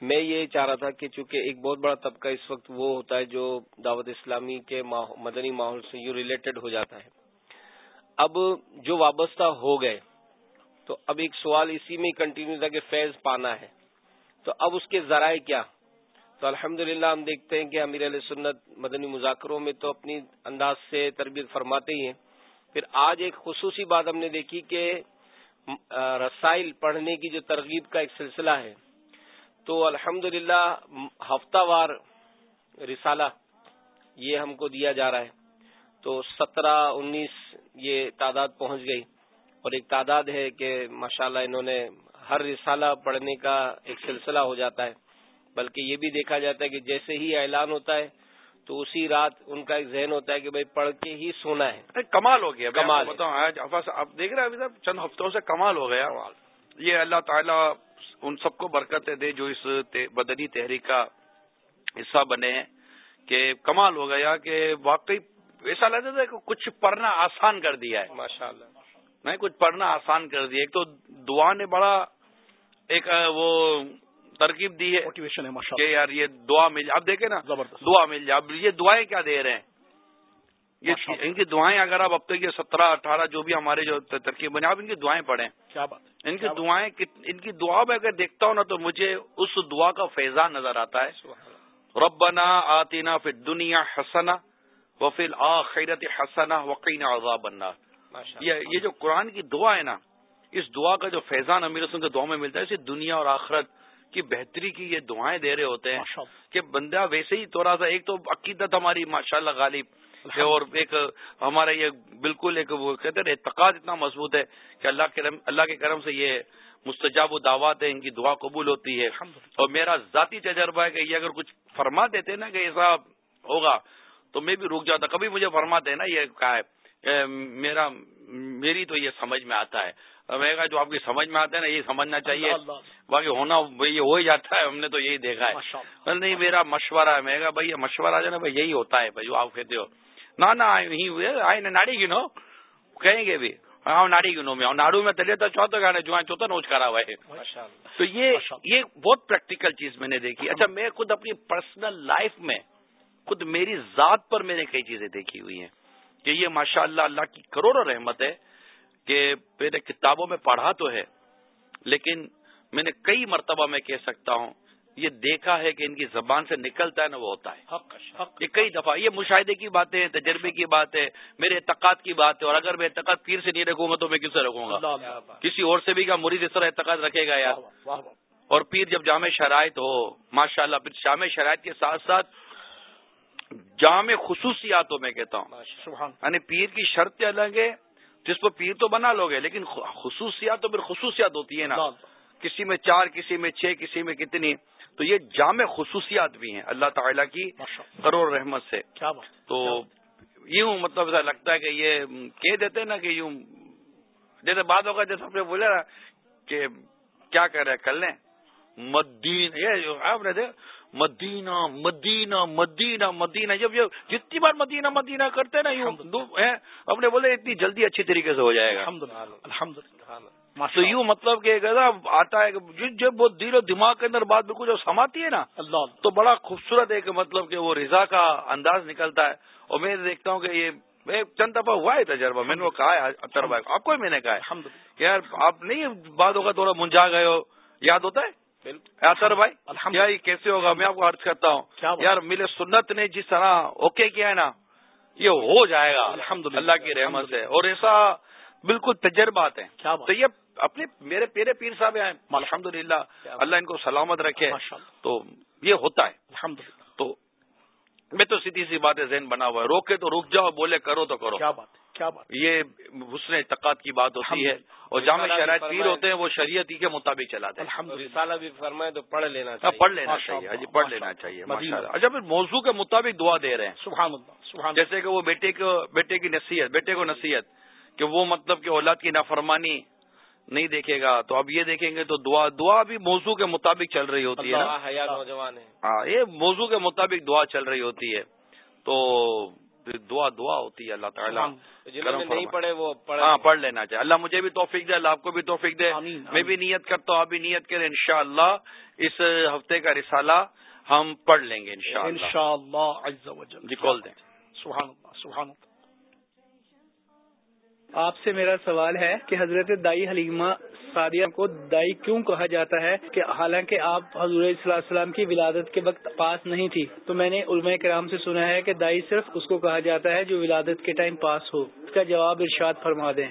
میں یہ چاہ رہا تھا کہ چونکہ ایک بہت بڑا طبقہ اس وقت وہ ہوتا ہے جو دعوت اسلامی کے مدنی ماحول سے یوں ریلیٹڈ ہو جاتا ہے۔ اب جو وابستہ ہو گئے، تو اب ایک سوال اسی میں کنٹینیو تھا کہ فیض پانا ہے۔ تو اب اس کے ذرائع کیا؟ تو الحمد ہم دیکھتے ہیں کہ امیر علیہ سنت مدنی مذاکروں میں تو اپنی انداز سے تربیت فرماتے ہی ہیں۔ پھر آج ایک خصوصی بات ہم نے دیکھی کہ رسائل پڑھنے کی جو ترغیب کا ایک سلسلہ ہے، تو الحمد ہفتہ وار رسالہ یہ ہم کو دیا جا رہا ہے۔ تو سترہ، انیس یہ تعداد پہنچ گئی۔ اور ایک تعداد ہے کہ ماشاءاللہ انہوں نے ہر رسالہ پڑھنے کا ایک سلسلہ ہو جاتا ہے۔ بلکہ یہ بھی دیکھا جاتا ہے کہ جیسے ہی اعلان ہوتا ہے تو اسی رات ان کا ایک ذہن ہوتا ہے کہ بھائی پڑھ کے ہی سونا ہے۔ کمال ہو گیا۔ کمال بتاؤں آپ دیکھ رہے ہیں ابھی صاحب چند ہفتوں سے کمال ہو گیا یہ اللہ تعالیٰ ان سب کو برکت دے جو اس بدنی تحریک کا حصہ بنے ہیں کہ کمال ہو گیا کہ واقعی ایسا لگتا تھا کہ کچھ پڑھنا آسان کر دیا ہے۔ ماشاء اللہ میں کچھ پڑھنا آسان کر دیا ایک تو دعا نے بڑا ایک وہ ترکیب دی ہے موٹیویشن ہے کہ یار یہ دعا مل جائے۔ اب دیکھیں نا زبردست۔ دعا مل جائے۔ اب یہ دعائیں کیا دے رہے ہیں؟ یہ ان کی دعائیں اگر آپ اب تک یہ سترہ اٹھارہ جو بھی ہمارے جو ترکیب بنے آپ ان کی دعائیں پڑھیں۔ کیا بات ان کی دعائیں ان کی دعا میں اگر دیکھتا ہوں نا تو مجھے اس دعا کا فیضان نظر آتا ہے۔ ربنا آتینا فی دنیا حسنا وفی الآخرت حسنا وقین عذاب النار۔ یہ جو قرآن کی دعا ہے نا اس دعا کا جو فیضان امیر رسول کے دعا میں ملتا ہے اسے دنیا اور آخرت کی بہتری کی یہ دعائیں دے رہے ہوتے ہیں کہ بندہ ویسے ہی تھوڑا سا ایک تو عقیدت ہماری ماشاء اللہ غالب اور ایک ہمارا یہ بالکل ایک وہ کہتے ہیں اعتقاد اتنا مضبوط ہے کہ اللہ کے اللہ کے کرم سے یہ مستجاب و دعوات ہے ان کی دعا قبول ہوتی ہے۔ اور میرا ذاتی تجربہ ہے کہ یہ اگر کچھ فرما دیتے نا کہ ایسا ہوگا تو میں بھی رک جاتا کبھی مجھے فرماتے ہیں نا یہ کہا ہے میرا میری تو یہ سمجھ میں آتا ہے۔ کہا جو آپ کی سمجھ میں آتا ہے نا یہ سمجھنا چاہیے۔ باقی ہونا یہ ہو ہی جاتا ہے ہم نے تو یہی دیکھا ہے۔ نہیں میرا مشورہ ہے میں کہا بھائی یہ مشورہ جو نا بھائی یہی ہوتا ہے بھائی جو آپ کہتے ہو۔ نہ نہ آئے ناڑی گنو۔ کہیں گے بھی۔ ہاں ناڑی گنو میں۔ ناڑو میں تلے تو چوتھا گانے جو چوتھا نوچ کرا ہوا ہے۔ تو یہ یہ بہت پریکٹیکل چیز میں نے دیکھی۔ اچھا میں خود اپنی پرسنل لائف میں خود میری ذات پر میں نے کئی چیزیں دیکھی ہوئی ہیں کہ یہ ماشاء اللہ اللہ کی کروڑوں رحمت ہے۔ کہ میرے کتابوں میں پڑھا تو ہے لیکن میں نے کئی مرتبہ میں کہہ سکتا ہوں یہ دیکھا ہے کہ ان کی زبان سے نکلتا ہے نا وہ ہوتا ہے۔ حق حق یہ کئی دفعہ یہ مشاہدے کی بات ہے تجربے کی بات ہے میرے اعتقاد کی بات ہے اور اگر میں اعتقاد پیر سے نہیں رکھوں گا تو میں کس سے رکھوں گا؟ کسی اور سے بھی کا مرید اس طرح اعتقاد رکھے گا یار۔ اور پیر جب جامع شرائط ہو ماشاء اللہ پھر جامع شرائط کے ساتھ ساتھ جامع خصوصیاتوں میں کہتا ہوں۔ یعنی پیر کی شرط الگ ہے جس پر پیر تو بنا لوگ لیکن خصوصیات تو پھر خصوصیات ہوتی ہے نا۔ کسی میں چار کسی میں چھ کسی میں کتنی۔ تو یہ جامع خصوصیات بھی ہیں اللہ تعالیٰ کی کروڑ رحمت سے۔ تو یوں مطلب ایسا لگتا ہے کہ یہ کہہ دیتے نا کہ یوں جیسے بات ہوگا جیسے آپ نے بولے نا کہ کیا کر رہے کل لیں۔ مدین یہ آپ نے مدینہ مدینہ مدینہ مدینہ جب یہ جتنی بار مدینہ مدینہ کرتے نا یوں اپنے بولے اتنی جلدی اچھی طریقے سے ہو جائے گا۔ الحمد تو یوں مطلب کہ آتا ہے جب وہ دل و دماغ کے اندر بات بالکل جب سماتی ہے نا اللہ۔ تو بڑا خوبصورت ہے کہ مطلب کہ وہ رضا کا انداز نکلتا ہے۔ اور میں دیکھتا ہوں کہ یہ چند دفعہ ہوا ہے تجربہ میں نے وہ کہا ہے آپ کو میں نے کہا ہے یار آپ نہیں بات ہوگا تھوڑا منجا گئے ہو یاد ہوتا ہے؟ سر بھائی کیا یہ کیسے ہوگا؟ میں آپ کو عرض کرتا ہوں۔ یار ملے سنت نے جس طرح اوکے کیا ہے نا یہ ہو جائے گا۔ الحمد اللہ کی رحمت سے۔ اور ایسا بالکل تجربات ہیں تو یہ اپنے میرے پیرے پیر صاحب ہیں۔ الحمد للہ اللہ ان کو سلامت رکھے۔ تو یہ ہوتا ہے۔ الحمد تو میں تو سیدھی سی بات ہے ذہن بنا ہوا ہے۔ روکے تو رک جاؤ بولے کرو تو کرو۔ کیا بات کیا بات یہ حسن اعتقاد کی بات ہوتی ہے۔ اور جامع شرائط پیر ہوتے ہیں وہ شریعت ہی کے مطابق چلاتے ہیں بھی فرمائے تو پڑھ لینا ہاں، پڑھ لینا چاہیے جی پڑھ لینا چاہیے اچھا پھر موضوع کے مطابق دعا دے رہے ہیں۔ سبحان اللہ جیسے کہ وہ بیٹے کو بیٹے کی نصیحت بیٹے کو نصیحت کہ وہ مطلب کہ اولاد کی نافرمانی نہیں دیکھے گا۔ تو اب یہ دیکھیں گے تو دعا دعا بھی موضوع کے مطابق چل رہی ہوتی ہے نوجوان ہاں یہ موضوع کے مطابق دعا چل رہی ہوتی ہے۔ تو دعا دعا ہوتی ہے اللہ تعالیٰ نہیں پڑھے وہ ہاں پڑھ لینا چاہیے۔ اللہ مجھے بھی توفیق دے اللہ آپ کو بھی توفیق دے۔ میں بھی نیت کرتا ہوں آپ بھی نیت کریں انشاءاللہ اس ہفتے کا رسالہ ہم پڑھ لیں گے انشاءاللہ۔ جی کال دیں۔ سبحان اللہ سبحان اللہ۔ آپ سے میرا سوال ہے کہ حضرت دائی حلیمہ سعدیہ کو دائی کیوں کہا جاتا ہے کہ حالانکہ آپ حضور صلی اللہ علیہ وسلم کی ولادت کے وقت پاس نہیں تھی، تو میں نے علماء کرام سے سنا ہے کہ دائی صرف اس کو کہا جاتا ہے جو ولادت کے ٹائم پاس ہو۔ اس کا جواب ارشاد فرما دیں۔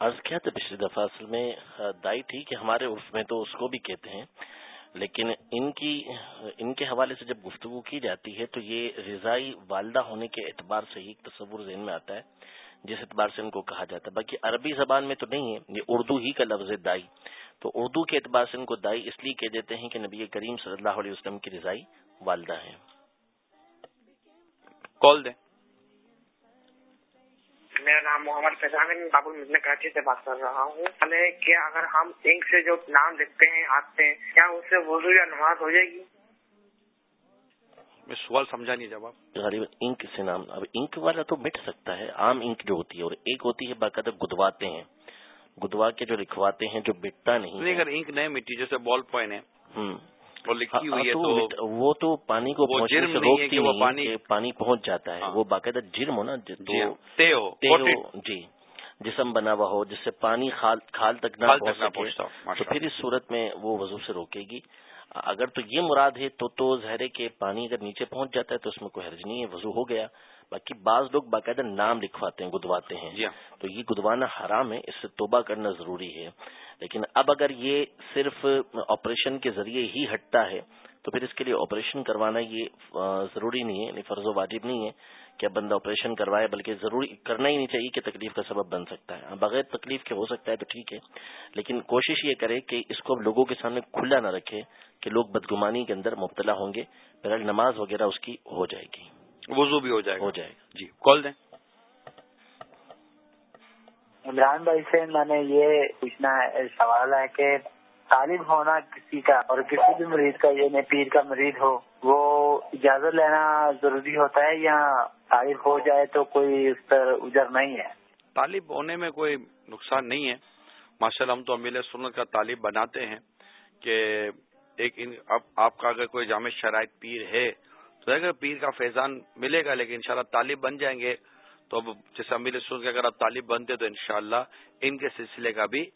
عرض کیا تھا پچھلی دفعہ اصل میں دائی تھی کہ ہمارے عرف میں تو اس کو بھی کہتے ہیں۔ لیکن ان کی ان کے حوالے سے جب گفتگو کی جاتی ہے تو یہ رضائی والدہ ہونے کے اعتبار سے ہی ایک تصور ذہن میں آتا ہے، جس اعتبار سے ان کو کہا جاتا ہے۔ باقی عربی زبان میں تو نہیں ہے، یہ اردو ہی کا لفظ دائی۔ تو اردو کے اعتبار سے ان کو دائی اس لیے کہہ دیتے ہیں کہ نبی کریم صلی اللہ علیہ وسلم کی رضائی والدہ ہیں۔ کال دیں۔ میرا نام محمد فیضان ہے میں بابل مجھے کراچی سے بات کر رہا ہوں۔ کیا اگر ہم انک سے جو نام لکھتے ہیں ہاتھ پہ کیا اس سے وضو یا نماز ہو جائے گی؟ میں سوال سمجھا نہیں جواب۔ غالباً انک سے نام؟ اب انک والا تو مٹ سکتا ہے عام انک جو ہوتی ہے اور ایک ہوتی ہے باقاعدہ گدواتے ہیں۔ گدوا کے جو لکھواتے ہیں جو بٹتا نہیں اگر انک نہیں مٹی جیسے بال پوائن ہے لکھی ہوئی ہے ہاں، تو وہ تو پانی کو پہنچنے سے روکتی نہیں پانی پہنچ جاتا ہے۔ ہاں۔ وہ باقاعدہ جرم ہو نا جی, جسم بنا ہوا ہو جس سے پانی کھال تک نہ پہنچ تو پھر اس صورت میں وہ وضو سے روکے گی۔ اگر تو یہ مراد ہے تو تو زہرے کے پانی اگر نیچے پہنچ جاتا ہے تو اس میں کوئی حرج نہیں ہے وضو ہو گیا۔ باقی بعض لوگ باقاعدہ نام لکھواتے ہیں گدواتے ہیں۔ تو یہ گدوانا حرام ہے اس سے توبہ کرنا ضروری ہے۔ لیکن اب اگر یہ صرف آپریشن کے ذریعے ہی ہٹتا ہے تو پھر اس کے لیے آپریشن کروانا یہ ضروری نہیں ہے یعنی فرض و واجب نہیں ہے کہ بندہ آپریشن کروائے بلکہ ضروری کرنا ہی نہیں چاہیے کہ تکلیف کا سبب بن سکتا ہے۔ بغیر تکلیف کے ہو سکتا ہے تو ٹھیک ہے لیکن کوشش یہ کرے کہ اس کو اب لوگوں کے سامنے کھلا نہ رکھے کہ لوگ بدگمانی کے اندر مبتلا ہوں گے۔ بہرحال نماز وغیرہ اس کی ہو جائے گی۔ وضو بھی ہو جائے گا۔ ہو جائے گا۔ جی کال دیں۔ عمران بھائی سے میں نے یہ پوچھنا ہے سوال ہے کہ طالب ہونا کسی کا اور کسی بھی مریض کا یعنی پیر کا مریض ہو وہ اجازت لینا ضروری ہوتا ہے یا طالب ہو جائے تو کوئی اس پر اجر نہیں ہے؟ طالب ہونے میں کوئی نقصان نہیں ہے۔ ماشاء اللہ ہم تو امیل سنت کا طالب بناتے ہیں کہ ایک اب آپ کا اگر کوئی جامع شرائط پیر ہے تو اگر پیر کا فیضان ملے گا لیکن انشاءاللہ طالب بن جائیں گے تو اب جیسے امیر سن کے اگر آپ طالب بنتے تو انشاءاللہ ان کے سلسلے کا بھی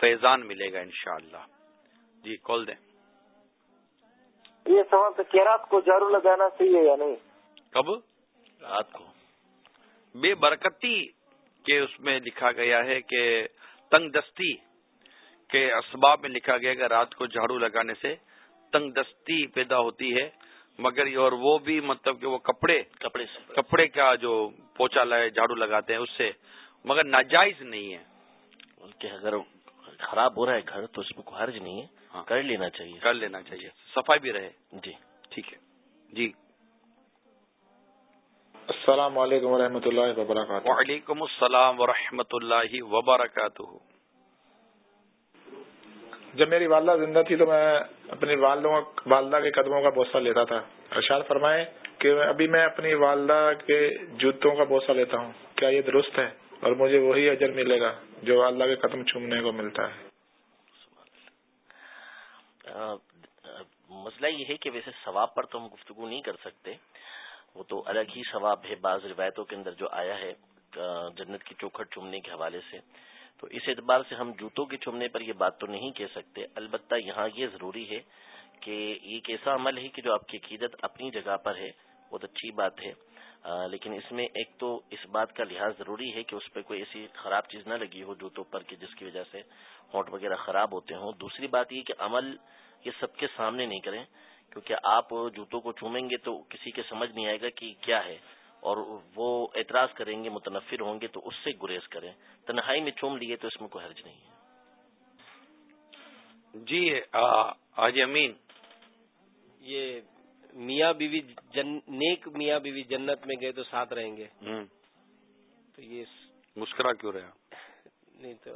فیضان ملے گا انشاءاللہ۔ جی کال دیں۔ یہ سوال تو کیرات کو جارو لگانا چاہیے یا نہیں؟ کب؟ رات کو۔ بے برکتی کے اس میں لکھا گیا ہے کہ تنگ دستی کے اسباب میں لکھا گیا کہ رات کو جھاڑو لگانے سے تنگ دستی پیدا ہوتی ہے۔ مگر اور وہ بھی مطلب کہ وہ کپڑے کپڑے سے کپڑے کا جو پوچا لائے جھاڑو لگاتے ہیں اس سے۔ مگر ناجائز نہیں ہے۔ کہ اگر خراب ہو رہا ہے گھر تو اس میں کوئی حرج نہیں ہے۔ ہاں۔ کر لینا چاہیے۔ کر لینا چاہیے۔ صفائی بھی رہے۔ جی۔ ٹھیک ہے۔ جی۔ السلام علیکم ورحمۃ اللہ وبرکاتہ۔ وعلیکم السلام ورحمۃ اللہ وبرکاتہ۔ جب میری والدہ زندہ تھی تو میں اپنی والدوں والدہ کے قدموں کا بوسہ لیتا تھا۔ ارشاد فرمائے کہ ابھی میں اپنی والدہ کے جوتوں کا بوسہ لیتا ہوں۔ کیا یہ درست ہے؟ اور مجھے وہی اجر ملے گا جو اللہ کے قدم چومنے کو ملتا ہے۔ مسئلہ یہ ہے کہ ویسے ثواب پر تو ہم گفتگو نہیں کر سکتے۔ وہ تو الگ ہی ثواب ہے بعض روایتوں کے اندر جو آیا ہے جنت کی چوکھٹ چومنے کے حوالے سے۔ تو اس اعتبار سے ہم جوتوں کے چومنے پر یہ بات تو نہیں کہہ سکتے، البتہ یہاں یہ ضروری ہے کہ یہ ایک ایسا عمل ہے کہ جو آپ کی عقیدت اپنی جگہ پر ہے، بہت اچھی بات ہے۔ لیکن اس میں ایک تو اس بات کا لحاظ ضروری ہے کہ اس پہ کوئی ایسی خراب چیز نہ لگی ہو جوتوں پر کہ جس کی وجہ سے ہونٹ وغیرہ خراب ہوتے ہوں۔ دوسری بات یہ کہ عمل یہ سب کے سامنے نہیں کریں، کیونکہ آپ جوتوں کو چومیں گے تو کسی کے سمجھ نہیں آئے گا کہ کیا ہے۔ اور وہ اعتراض کریں گے متنفر ہوں گے تو اس سے گریز کریں۔ تنہائی میں چوم لیے تو اس میں کوئی حرج نہیں ہے۔ جی آج امین۔ یہ میاں بیوی جن نیک میاں بیوی جنت میں گئے تو ساتھ رہیں گے۔ تو یہ مسکرا کیوں رہا نہیں تو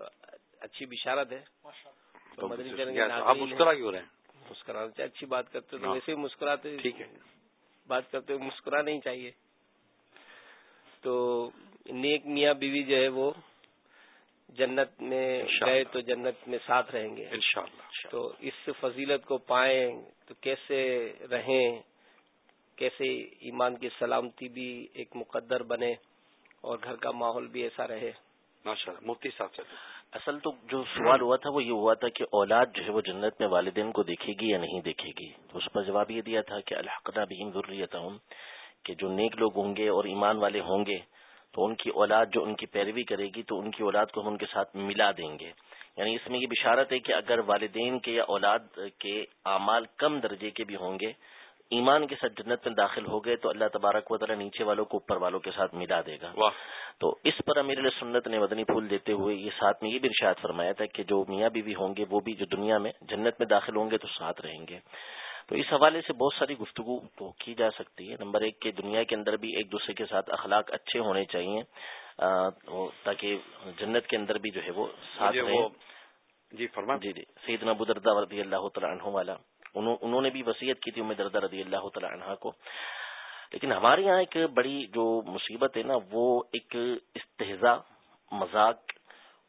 اچھی بشارت ہے۔ آپ مسکرا کیوں رہے مسکرانا چاہیے اچھی بات کرتے تو ویسے ہی مسکراتے ٹھیک ہے۔ بات کرتے ہوئے مسکرا نہیں چاہیے۔ تو نیک میاں بیوی جو ہے وہ جنت میں گئے تو جنت میں ساتھ رہیں گے۔ انشاءاللہ تو اس فضیلت کو پائیں تو کیسے رہیں کیسے ایمان کی سلامتی بھی ایک مقدر بنے اور گھر کا ماحول بھی ایسا رہے۔ مفتی صاحب سے اصل تو جو سوال ہوا تھا وہ یہ ہوا تھا کہ اولاد جو ہے وہ جنت میں والدین کو دیکھے گی یا نہیں دیکھے گی؟ تو اس پر جواب یہ دیا تھا کہ الحقدہ بھی ضروریت ہوں کہ جو نیک لوگ ہوں گے اور ایمان والے ہوں گے تو ان کی اولاد جو ان کی پیروی کرے گی تو ان کی اولاد کو ہم ان کے ساتھ ملا دیں گے۔ یعنی اس میں یہ بشارت ہے کہ اگر والدین کے یا اولاد کے اعمال کم درجے کے بھی ہوں گے ایمان کے ساتھ جنت میں داخل ہو گئے تو اللہ تبارک و تعالی نیچے والوں کو اوپر والوں کے ساتھ ملا دے گا۔ تو اس پر امیر سنت نے مدنی پھول دیتے ہوئے یہ ساتھ میں یہ بھی ارشاد فرمایا تھا کہ جو میاں بیوی ہوں گے وہ بھی جو دنیا میں جنت میں داخل ہوں گے تو ساتھ رہیں گے۔ تو اس حوالے سے بہت ساری گفتگو تو کی جا سکتی ہے۔ نمبر ایک کہ دنیا کے اندر بھی ایک دوسرے کے ساتھ اخلاق اچھے ہونے چاہیے تاکہ جنت کے اندر بھی جو ہے وہ ساتھ جی فرما جی جی۔ سید نبو دردہ رضی اللہ تعالیٰ عنہ والا۔ انہوں نے بھی وسیعت کی تھی امید دردہ رضی اللہ تعالیٰ عنہ کو۔ لیکن ہمارے یہاں ایک بڑی جو مصیبت ہے نا وہ ایک استحضا مذاق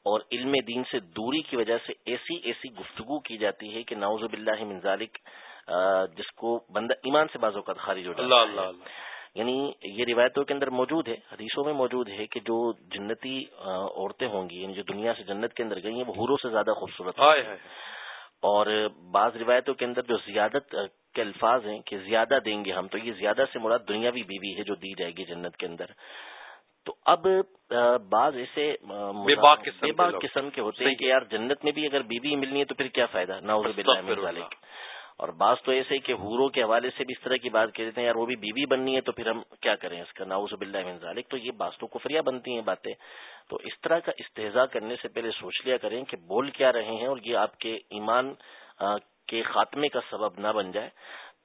اور علم دین سے دوری کی وجہ سے ایسی ایسی گفتگو کی جاتی ہے کہ ناوز باللہ من ذالک جس کو بندہ ایمان سے بازو کا خارج ہوتا اللہ اللہ یعنی یہ روایتوں کے اندر موجود ہے حدیثوں میں موجود ہے کہ جو جنتی عورتیں ہوں گی یعنی جو دنیا سے جنت کے اندر گئی ہیں وہ حوروں سے زیادہ خوبصورت اور بعض روایتوں کے اندر جو زیادت کے الفاظ ہیں کہ زیادہ دیں گے ہم تو یہ زیادہ سے مراد دنیاوی بیوی ہے جو دی جائے گی جنت کے اندر۔ تو اب بعض ایسے بے باغ قسم کے ہوتے ہیں کہ یار جنت میں بھی اگر بیوی ملنی ہے تو پھر کیا فائدہ؟ نہ اور بعض تو ایسے کہ حوروں کے حوالے سے بھی اس طرح کی بات کہہ دیتے ہیں، یار وہ بھی بیوی بننی ہے تو پھر ہم کیا کریں؟ اس کا ناؤز باللہ من ذالک۔ تو یہ بعض تو کفریہ بنتی ہیں باتیں۔ تو اس طرح کا استحضاء کرنے سے پہلے سوچ لیا کریں کہ بول کیا رہے ہیں اور یہ آپ کے ایمان کے خاتمے کا سبب نہ بن جائے۔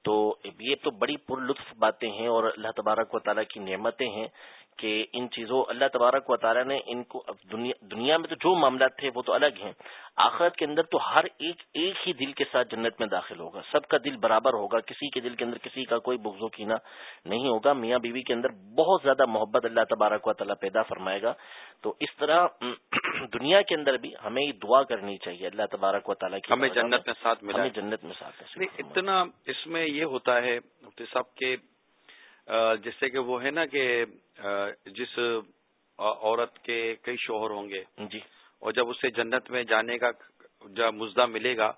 تو یہ تو بڑی پر لطف باتیں ہیں اور اللہ تبارک و تعالیٰ کی نعمتیں ہیں۔ کہ ان چیزوں اللہ تبارک و تعالیٰ نے ان کو دنیا دنیا میں تو جو معاملات تھے وہ تو الگ ہیں آخرت کے اندر تو ہر ایک ایک ہی دل کے ساتھ جنت میں داخل ہوگا سب کا دل برابر ہوگا کسی کے دل کے اندر کسی کا کوئی بغض و کینہ نہیں ہوگا میاں بیوی کے اندر بہت زیادہ محبت اللہ تبارک و تعالیٰ پیدا فرمائے گا۔ تو اس طرح دنیا کے اندر بھی ہمیں دعا کرنی چاہیے اللہ تبارک و تعالیٰ کی ہمیں جنت میں ساتھ ملا۔ ہمیں جنت میں ساتھ اتنا اس میں یہ ہوتا ہے صاحب کے جس سے کہ وہ ہے نا کہ جس عورت کے کئی شوہر ہوں گے۔ جی۔ اور جب اسے جنت میں جانے کا جب مزدہ ملے گا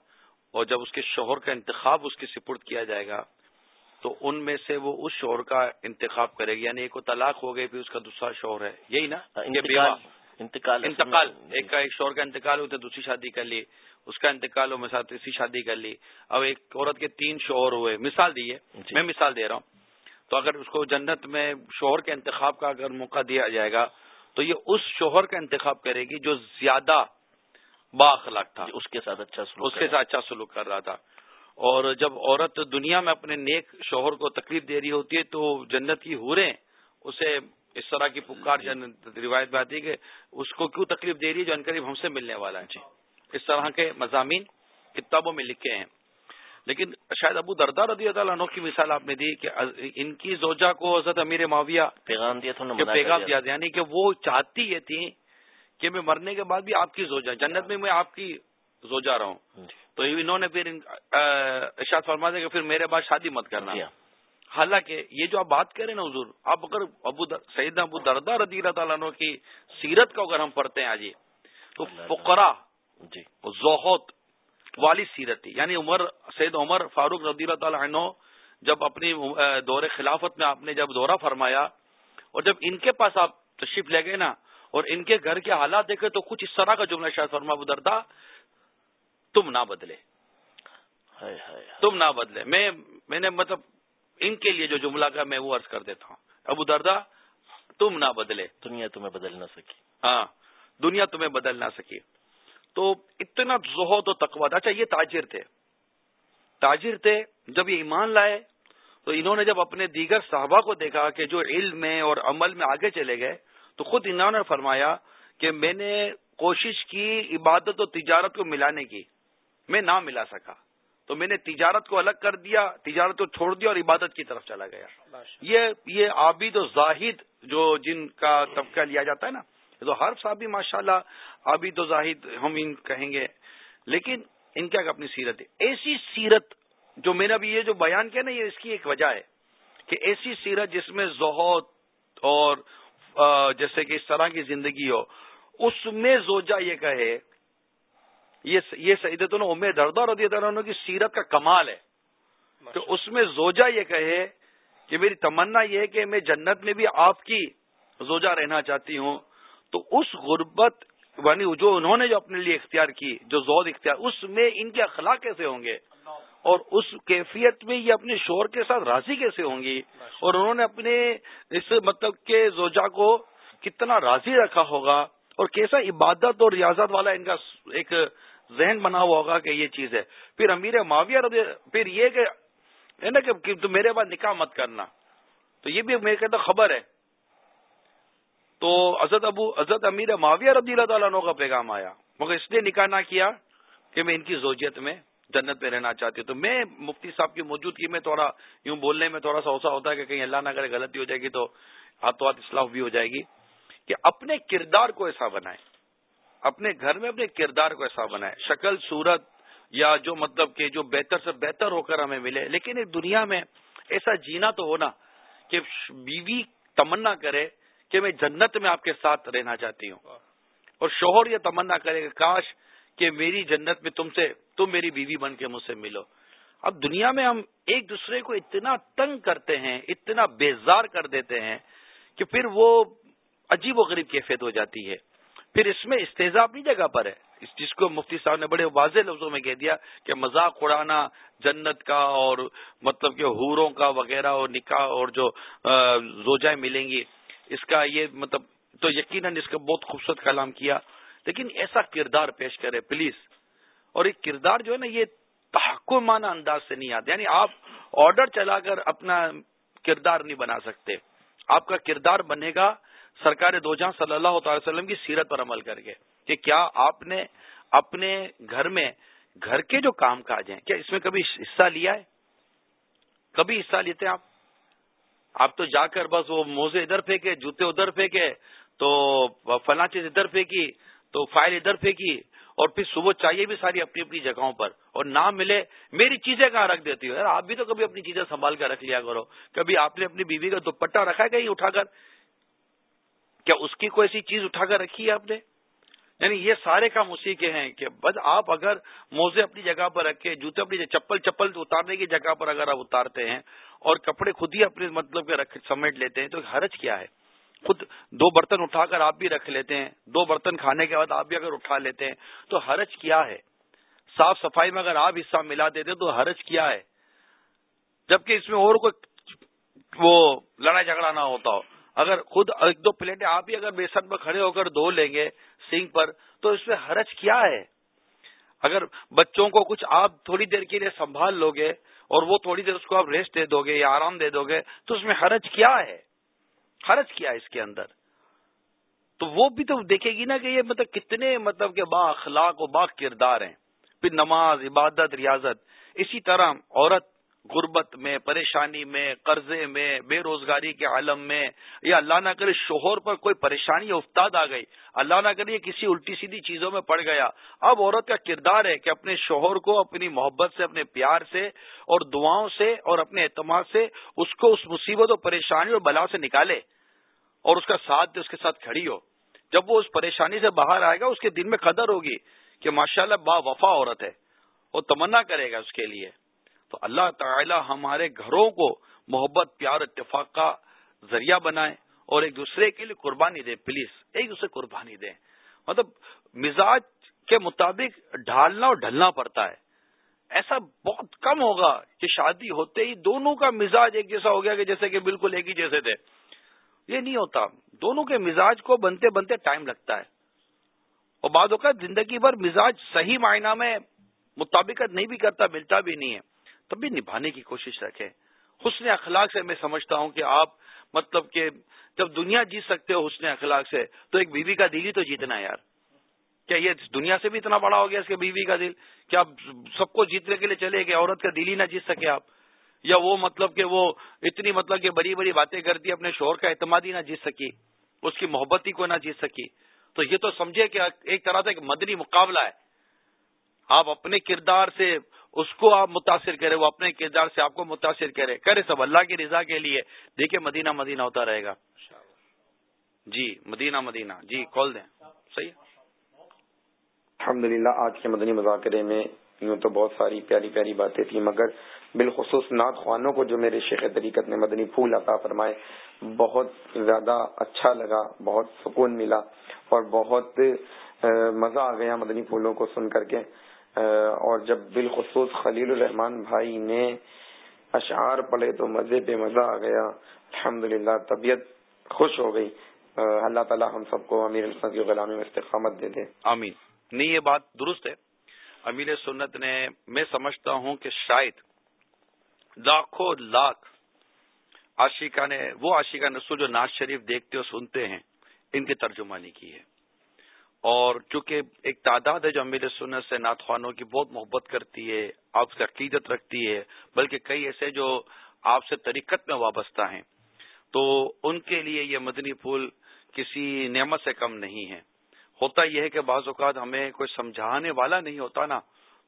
اور جب اس کے شوہر کا انتخاب اس کی سپرد کیا جائے گا تو ان میں سے وہ اس شوہر کا انتخاب کرے گی یعنی ایک کو طلاق ہو گئی پھر اس کا دوسرا شوہر ہے۔ یہی نا؟ انتقال انتقال۔ ایک کا ایک شوہر کا انتقال ہوتا دوسری شادی کر لی اس کا انتقال ہو میں ساتھ تیسری شادی کر لی۔ اب ایک عورت کے تین شوہر ہوئے مثال دی ہے جی۔ میں مثال دے رہا ہوں۔ تو اگر اس کو جنت میں شوہر کے انتخاب کا اگر موقع دیا جائے گا تو یہ اس شوہر کا انتخاب کرے گی جو زیادہ باخلاق تھا۔ اس کے ساتھ اچھا سلوک اس کے ساتھ اچھا سلوک کر رہا تھا۔ اور جب عورت دنیا میں اپنے نیک شوہر کو تکلیف دے رہی ہوتی ہے تو جنت کی ہوریں اسے اس طرح کی پکار جی۔ روایت میں آتی ہے کہ اس کو کیوں تکلیف دے رہی ہے جو انقریب ہم سے ملنے والا ہے؟ جی۔ اس طرح کے مضامین کتابوں میں لکھے ہیں۔ لیکن شاید ابو دردار رضی اللہ عنہ کی مثال آپ نے دی کہ ان کی زوجہ کو حضرت امیر معاویہ پیغام دیا تھا پیغام دیا یعنی کہ وہ چاہتی یہ تھی کہ میں مرنے کے بعد بھی آپ کی زوجہ جنت میں میں آپ کی زوجہ رہوں۔ جی۔ تو انہوں نے پھر ارشاد فرما دیا کہ پھر میرے بعد شادی مت کرنا۔ جی۔ حالانکہ یہ جو آپ بات کریں نا حضور آپ اگر ابو سعید ابو دردار رضی اللہ تعالیٰ عنہ کی سیرت کو اگر ہم پڑھتے ہیں آج تو فقرا جی۔ زہت والی سیرت تھی۔ یعنی عمر سید عمر فاروق رضی اللہ تعالی عنہ جب اپنی دور خلافت میں آپ نے جب دورہ فرمایا اور جب ان کے پاس آپ تشریف لے گئے نا اور ان کے گھر کے حالات دیکھے تو کچھ اس طرح کا جملہ شاید فرما بدردا تم نہ بدلے۔ تم نہ بدلے۔ میں میں نے مطلب ان کے لیے جو جملہ کا میں وہ عرض کر دیتا ہوں۔ ابو دردا تم نہ بدلے۔ دنیا تمہیں بدل نہ سکی۔ ہاں دنیا تمہیں بدل نہ سکی۔ تو اتنا زہد و تقوا اچھا یہ تاجر تھے۔ تاجر تھے۔ جب یہ ایمان لائے تو انہوں نے جب اپنے دیگر صحابہ کو دیکھا کہ جو علم میں اور عمل میں آگے چلے گئے تو خود انہوں نے فرمایا کہ میں نے کوشش کی عبادت و تجارت کو ملانے کی میں نہ ملا سکا۔ تو میں نے تجارت کو الگ کر دیا تجارت کو چھوڑ دیا اور عبادت کی طرف چلا گیا۔ یہ یہ عابد و زاہد جو جن کا طبقہ لیا جاتا ہے نا تو ہر صاحب بھی ماشاء اللہ ابھی تو زاہد ہم ان کہیں گے لیکن ان کیا اپنی سیرت ہے؟ ایسی سیرت جو میں نے ابھی یہ جو بیان کیا نا یہ اس کی ایک وجہ ہے کہ ایسی سیرت جس میں زہد اور جیسے کہ اس طرح کی زندگی ہو اس میں زوجہ یہ کہے یہ سعیدت امیر دردہ رضی اللہ عنہ کی سیرت کا کمال ہے۔ تو اس میں زوجہ یہ کہے کہ میری تمنا یہ ہے کہ میں جنت میں بھی آپ کی زوجہ رہنا چاہتی ہوں۔ تو اس غربت یعنی جو انہوں نے جو اپنے لیے اختیار کی، جو زود اختیار، اس میں ان کے اخلاق کیسے ہوں گے؟ اور اس کیفیت میں یہ اپنے شور کے ساتھ راضی کیسے ہوں گی؟ اور انہوں نے اپنے اس مطلب کے زوجا کو کتنا راضی رکھا ہوگا؟ اور کیسا عبادت اور ریاضت والا ان کا ایک ذہن بنا ہوا ہوگا کہ یہ چیز ہے؟ پھر امیر معاویہ پھر یہ کہ ہے نا کہ میرے بعد نکاح مت کرنا۔ تو یہ بھی میرے کہتا خبر ہے۔ تو حضرت ابو حضرت امیر معاویہ رضی اللہ تعالیٰ عنہ کا پیغام آیا۔ مگر اس نے نکاح نہ کیا کہ میں ان کی زوجیت میں جنت میں رہنا چاہتی ہوں۔ تو میں مفتی صاحب کی موجودگی میں تھوڑا یوں بولنے میں تھوڑا سا اوسا ہوتا ہے کہ کہیں اللہ نہ کرے غلطی ہو جائے گی تو ہاتھوں ہاتھ اصلاح بھی ہو جائے گی۔ کہ اپنے کردار کو ایسا بنائے۔ اپنے گھر میں اپنے کردار کو ایسا بنائے۔ شکل، صورت یا جو مطلب کہ جو بہتر سے بہتر ہو کر ہمیں ملے۔ لیکن اس دنیا میں ایسا جینا تو ہونا کہ بیوی تمنا کرے کہ میں جنت میں آپ کے ساتھ رہنا چاہتی ہوں۔ اور شوہر یہ تمنا کرے کہ کاش کہ میری جنت میں تم سے تم میری بیوی بن کے مجھ سے ملو۔ اب دنیا میں ہم ایک دوسرے کو اتنا تنگ کرتے ہیں، اتنا بیزار کر دیتے ہیں کہ پھر وہ عجیب و غریب کیفیت ہو جاتی ہے۔ پھر اس میں استحزا اپنی جگہ پر ہے۔ اس چیز کو مفتی صاحب نے بڑے واضح لفظوں میں کہہ دیا کہ مذاق اڑانا جنت کا اور مطلب کہ حوروں کا وغیرہ اور نکاح اور جو زوجائیں ملیں گی۔ اس کا یہ مطلب تو یقیناً اس کا بہت خوبصورت کلام کیا۔ لیکن ایسا کردار پیش کرے، پلیز۔ اور ایک کردار جو ہے نا، یہ تحکمانہ انداز سے نہیں آتا۔ یعنی آپ آرڈر چلا کر اپنا کردار نہیں بنا سکتے۔ آپ کا کردار بنے گا سرکار دو جہاں صلی اللہ تعالی وسلم کی سیرت پر عمل کر کے کہ کیا آپ نے اپنے گھر میں گھر کے جو کام کاج ہیں، کیا اس میں کبھی حصہ لیا ہے؟ کبھی حصہ لیتے ہیں آپ؟ آپ تو جا کر بس وہ موزے ادھر پھینکے، جوتے ادھر پھینکے، تو فلاں چیز ادھر پھینکی، تو فائل ادھر پھینکی، اور پھر صبح چاہیے بھی ساری اپنی اپنی جگہوں پر، اور نہ ملے میری چیزیں کہاں رکھ دیتی ہو؟ یار آپ بھی تو کبھی اپنی چیزیں سنبھال کر رکھ لیا کرو۔ کبھی آپ نے اپنی بیوی کا دوپٹہ رکھا ہے کہیں اٹھا کر؟ کیا اس کی کوئی ایسی چیز اٹھا کر رکھی ہے آپ نے؟ یعنی یہ سارے کام اسی کے ہیں کہ بس آپ اگر موزے اپنی جگہ پر رکھے جوتے اپنی چپل چپل اتارنے کی جگہ پر اگر آپ اتارتے ہیں اور کپڑے خود ہی اپنے مطلب کے سمیٹ لیتے ہیں، تو حرج کیا ہے؟ خود دو برتن اٹھا کر آپ بھی رکھ لیتے ہیں، دو برتن کھانے کے بعد آپ بھی اگر اٹھا لیتے ہیں، تو حرج کیا ہے؟ صاف صفائی میں اگر آپ حصہ ملا دیتے تو حرج کیا ہے؟ جبکہ اس میں اور کوئی وہ لڑائی جھگڑا نہ ہوتا ہو۔ اگر خود ایک دو پلیٹیں آپ ہی اگر بیسن پر کھڑے ہو کر دھو لیں گے سنگ پر، تو اس میں حرج کیا ہے؟ اگر بچوں کو کچھ آپ تھوڑی دیر کے لیے سنبھال لو گے اور وہ تھوڑی دیر اس کو آپ ریسٹ دے دو گے یا آرام دے دو گے تو اس میں حرج کیا ہے؟ حرج کیا ہے اس کے اندر؟ تو وہ بھی تو دیکھے گی نا کہ یہ مطلب کتنے مطلب کہ با اخلاق و با کردار ہیں۔ پھر نماز، عبادت، ریاضت، اسی طرح عورت غربت میں، پریشانی میں، قرضے میں، بے روزگاری کے عالم میں، یا اللہ نہ کرے شوہر پر کوئی پریشانی افتاد آ گئی، اللہ نہ کرے کسی الٹی سیدھی چیزوں میں پڑ گیا۔ اب عورت کا کردار ہے کہ اپنے شوہر کو، اپنی محبت سے، اپنے پیار سے اور دعاؤں سے اور اپنے اعتماد سے اس کو اس مصیبت و پریشانی اور بلا سے نکالے اور اس کا ساتھ دے اس کے ساتھ کھڑی ہو۔ جب وہ اس پریشانی سے باہر آئے گا، اس کے دل میں قدر ہوگی کہ ماشاءاللہ با وفا عورت ہے وہ تمنا کرے گا اس کے لیے۔ تو اللہ تعالی ہمارے گھروں کو محبت، پیار، اتفاق کا ذریعہ بنائے اور ایک دوسرے کے لیے قربانی دے، پلیز، ایک دوسرے قربانی دیں مطلب مزاج کے مطابق ڈھالنا اور ڈھلنا پڑتا ہے۔ ایسا بہت کم ہوگا کہ شادی ہوتے ہی دونوں کا مزاج ایک جیسا ہو گیا کہ جیسے کہ بالکل ایک ہی جیسے تھے۔ یہ نہیں ہوتا۔ دونوں کے مزاج کو بنتے بنتے ٹائم لگتا ہے۔ اور بعد اوقات زندگی بھر مزاج صحیح معنی میں مطابقت نہیں بھی کرتا، ملتا بھی نہیں ہے۔ تب بھی نبھانے کی کوشش رکھیں۔ حسن اخلاق سے میں سمجھتا ہوں کہ آپ مطلب کہ جب دنیا جیت سکتے ہو حسن اخلاق سے، تو ایک بیوی کا دل ہی تو جیتنا ہے یار۔ کیا یہ دنیا سے بھی اتنا بڑا ہو گیا اس کے بیوی کا دل؟ کیا آپ سب کو جیتنے کے لیے چلے کہ عورت کا دل ہی نہ جیت سکے آپ۔ یا وہ مطلب کہ وہ اتنی مطلب کہ بڑی بڑی باتیں کرتی، اپنے شوہر کا اعتماد ہی نہ جیت سکی، اس کی محبت ہی کو نہ جیت سکی۔ تو یہ تو سمجھے کہ ایک طرح سے ایک مدنی مقابلہ ہے۔ آپ اپنے کردار سے اس کو آپ متاثر کرے وہ اپنے کردار سے آپ کو متاثر کرے کرے سب اللہ کی رضا کے لیے۔ دیکھیں مدینہ مدینہ ہوتا رہے گا۔ جی مدینہ مدینہ۔ جی کال دیں۔ صحیح الحمد للہ آج کے مدنی مذاکرے میں یوں تو بہت ساری پیاری پیاری باتیں تھیں، مگر بالخصوص نعت خوانوں کو جو میرے شیخ طریقت نے مدنی پھول عطا فرمائے، بہت زیادہ اچھا لگا، بہت سکون ملا اور بہت مزہ آ گیا مدنی پھولوں کو سن کر کے۔ اور جب بالخصوص خلیل الرحمان بھائی نے اشعار پڑھے تو مزے پہ مزہ آ گیا۔ الحمد طبیعت خوش ہو گئی۔ اللہ تعالیٰ ہم سب کو امیر کی غلامی میں استقامت دے دے۔ آمین۔ نہیں، یہ بات درست ہے۔ امیر سنت نے، میں سمجھتا ہوں کہ شاید لاکھوں لاکھ عاشقہ نے، وہ عاشقہ نسل جو ناز شریف دیکھتے اور سنتے ہیں، ان کی ترجمانی کی ہے۔ اور چونکہ ایک تعداد ہے جو امیر سنت سے نعت خوانوں کی بہت محبت کرتی ہے، آپ سے عقیدت رکھتی ہے، بلکہ کئی ایسے جو آپ سے طریقت میں وابستہ ہیں۔ تو ان کے لیے یہ مدنی پھول کسی نعمت سے کم نہیں ہے۔ ہوتا یہ ہے کہ بعض اوقات ہمیں کوئی سمجھانے والا نہیں ہوتا نا،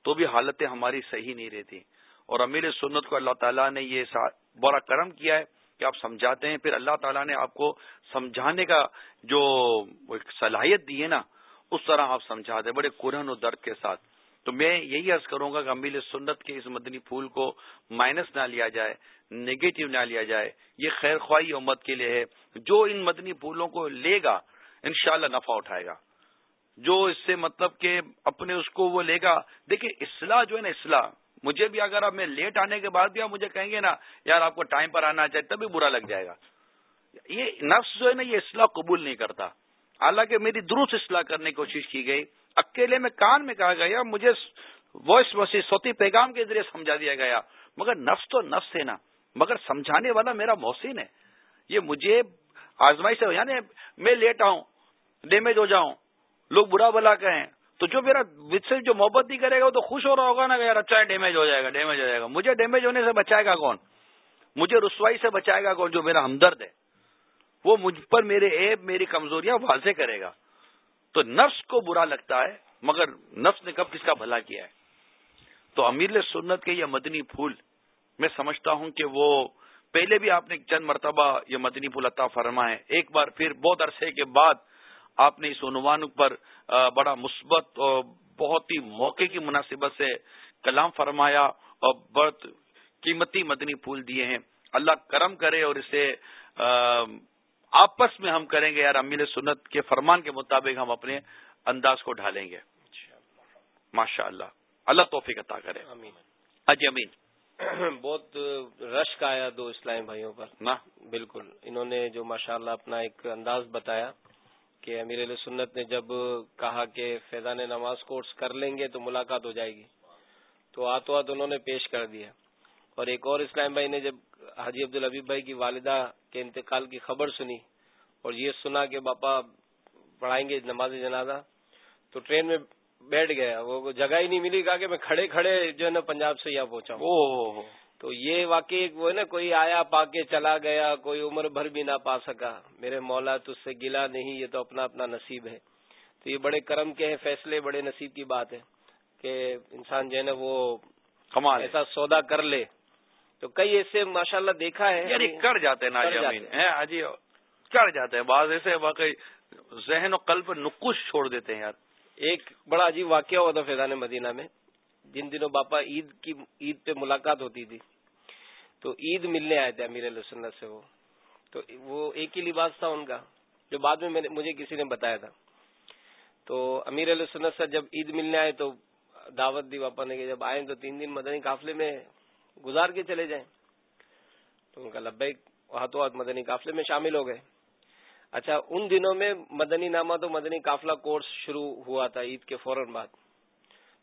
تو بھی حالتیں ہماری صحیح نہیں رہتی۔ اور امیر سنت کو اللہ تعالیٰ نے یہ بڑا کرم کیا ہے کہ آپ سمجھاتے ہیں۔ پھر اللہ تعالیٰ نے آپ کو سمجھانے کا جو صلاحیت دی ہے نا اس طرح آپ سمجھا دیں، بڑے قرن و درد کے ساتھ۔ تو میں یہی عرض کروں گا کہ امیل سنت کے اس مدنی پھول کو مائنس نہ لیا جائے نگیٹو نہ لیا جائے، یہ خیر خواہی امت کے لیے ہے۔ جو ان مدنی پھولوں کو لے گا، انشاءاللہ نفع اٹھائے گا۔ جو اس سے مطلب کہ اپنے اس کو وہ لے گا۔ دیکھیں، اصلاح جو ہے نا، اصلاح۔ مجھے بھی اگر آپ میں لیٹ آنے کے بعد بھی آپ مجھے کہیں گے نا، یار آپ کو ٹائم پر آنا چاہیے، تبھی برا لگ جائے گا۔ یہ نفس جو ہے نا، یہ اصلاح قبول نہیں کرتا۔ حالانکہ میری درست اصلاح کرنے کی کوشش کی گئی۔ اکیلے میں کان میں کہا گیا، مجھے وائس وسی سوتی پیغام کے ذریعے سمجھا دیا گیا۔ مگر نفس تو نفس ہے نا، مگر سمجھانے والا میرا محسن ہے۔ یہ مجھے آزمائی سے یعنی میں لیٹ آؤں ڈیمیج ہو جاؤں، لوگ برا بلا کہیں۔ تو جو میرا سے جو محبت نہیں کرے گا، وہ تو خوش ہو رہا ہوگا نا کہ یار اچھا ڈیمیج ہو جائے گا ڈیمیج ہو جائے گا۔ مجھے ڈیمیج ہونے سے بچائے گا کون؟ مجھے رسوائی سے بچائے گا کون جو میرا ہمدرد ہے؟ وہ مجھ پر میرے عیب، میری کمزوریاں واضح کرے گا۔ تو نفس کو برا لگتا ہے، مگر نفس نے کب کس کا بھلا کیا ہے؟ تو امیر سنت کے یہ مدنی پھول، میں سمجھتا ہوں کہ وہ پہلے بھی آپ نے چند مرتبہ یہ مدنی پھول عطا فرمائے۔ ایک بار پھر بہت عرصے کے بعد آپ نے اس عنوان پر بڑا مثبت اور بہت ہی موقع کی مناسبت سے کلام فرمایا اور بہت قیمتی مدنی پھول دیے ہیں۔ اللہ کرم کرے اور اسے آپس میں ہم کریں گے یار امیل سنت کے فرمان کے مطابق ہم اپنے انداز کو ڈھالیں گے۔ ماشاء اللہ اللہ توفیق عطا کرے۔ حج امین۔ بہت رشک آیا دو اسلامی بھائیوں پر۔ نا بالکل۔ انہوں نے جو ماشاء اللہ اپنا ایک انداز بتایا کہ امیر علیہ سنت نے جب کہا کہ فیضان نماز کورس کر لیں گے تو ملاقات ہو جائے گی تو آتو آت انہوں نے پیش کر دیا۔ اور ایک اور اسلام بھائی نے جب حاجی عبد الحبیب بھائی کی والدہ کے انتقال کی خبر سنی اور یہ سنا کہ باپا پڑھائیں گے نماز جنازہ تو ٹرین میں بیٹھ گیا۔ وہ جگہ ہی نہیں ملی کہا کہ میں کھڑے کھڑے جو ہے نا پنجاب سے یہاں پہنچا تو یہ واقعی وہ ہے نا کوئی آیا پا کے چلا گیا کوئی عمر بھر بھی نہ پا سکا۔ میرے مولا اس سے گلا نہیں یہ تو اپنا اپنا نصیب ہے۔ تو یہ بڑے کرم کے ہیں فیصلے بڑے نصیب کی بات ہے کہ انسان جو ہے نا وہ ایسا سودا کر لے۔ تو کئی ایسے ماشاء اللہ دیکھا ہے یعنی کر جاتے ہیں حاجی کر جاتے ہیں۔ بعض ایسے واقعی ذہن و قلب نقش چھوڑ دیتے ہیں یار۔ ایک بڑا عجیب واقعہ ہوا تھا فیضان مدینہ میں جن دنوں باپا عید کی عید پہ ملاقات ہوتی تھی۔ تو عید ملنے آئے تھے امیر علیہ سنت سے وہ۔ تو وہ ایک ہی لباس تھا ان کا جو بعد میں مجھے کسی نے بتایا تھا۔ تو امیر علیہ سنت سے جب عید ملنے آئے تو دعوت دی باپا نے کہ جب آئے تو تین دن مدنی قافلے میں گزار کے چلے جائیں۔ تو ان کا لبیک ہاتھوں ہاتھ مدنی قافلے میں شامل ہو گئے۔ اچھا ان دنوں میں مدنی نامہ تو مدنی قافلہ کورس شروع ہوا تھا عید کے فوراً بعد۔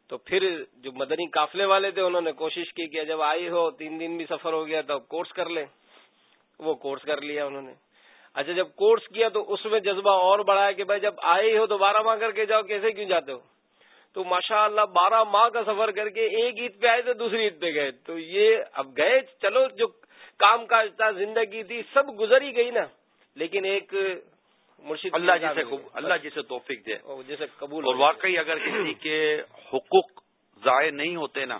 تو پھر جو مدنی قافلے والے تھے، انہوں نے کوشش کی کہ جب آئی ہو، تین دن بھی سفر ہو گیا تو کورس کر لیں۔ وہ کورس کر لیا انہوں نے۔ اچھا جب کورس کیا تو اس میں جذبہ اور بڑھایا کہ بھائی، جب آئے ہو تو بارہ ماہ کر کے جاؤ، کیسے کیوں جاتے ہو؟ تو ماشاء اللہ بارہ ماہ کا سفر کر کے ایک عید پہ آئے تو دوسری عید پہ گئے۔ تو یہ اب گئے چلو جو کام کاج زندگی تھی سب گزر ہی گئی نا۔ لیکن ایک مرشد اللہ جسے اللہ جسے توفیق دے۔ جسے قبول اور واقعی اگر کسی کے حقوق ضائع نہیں ہوتے نا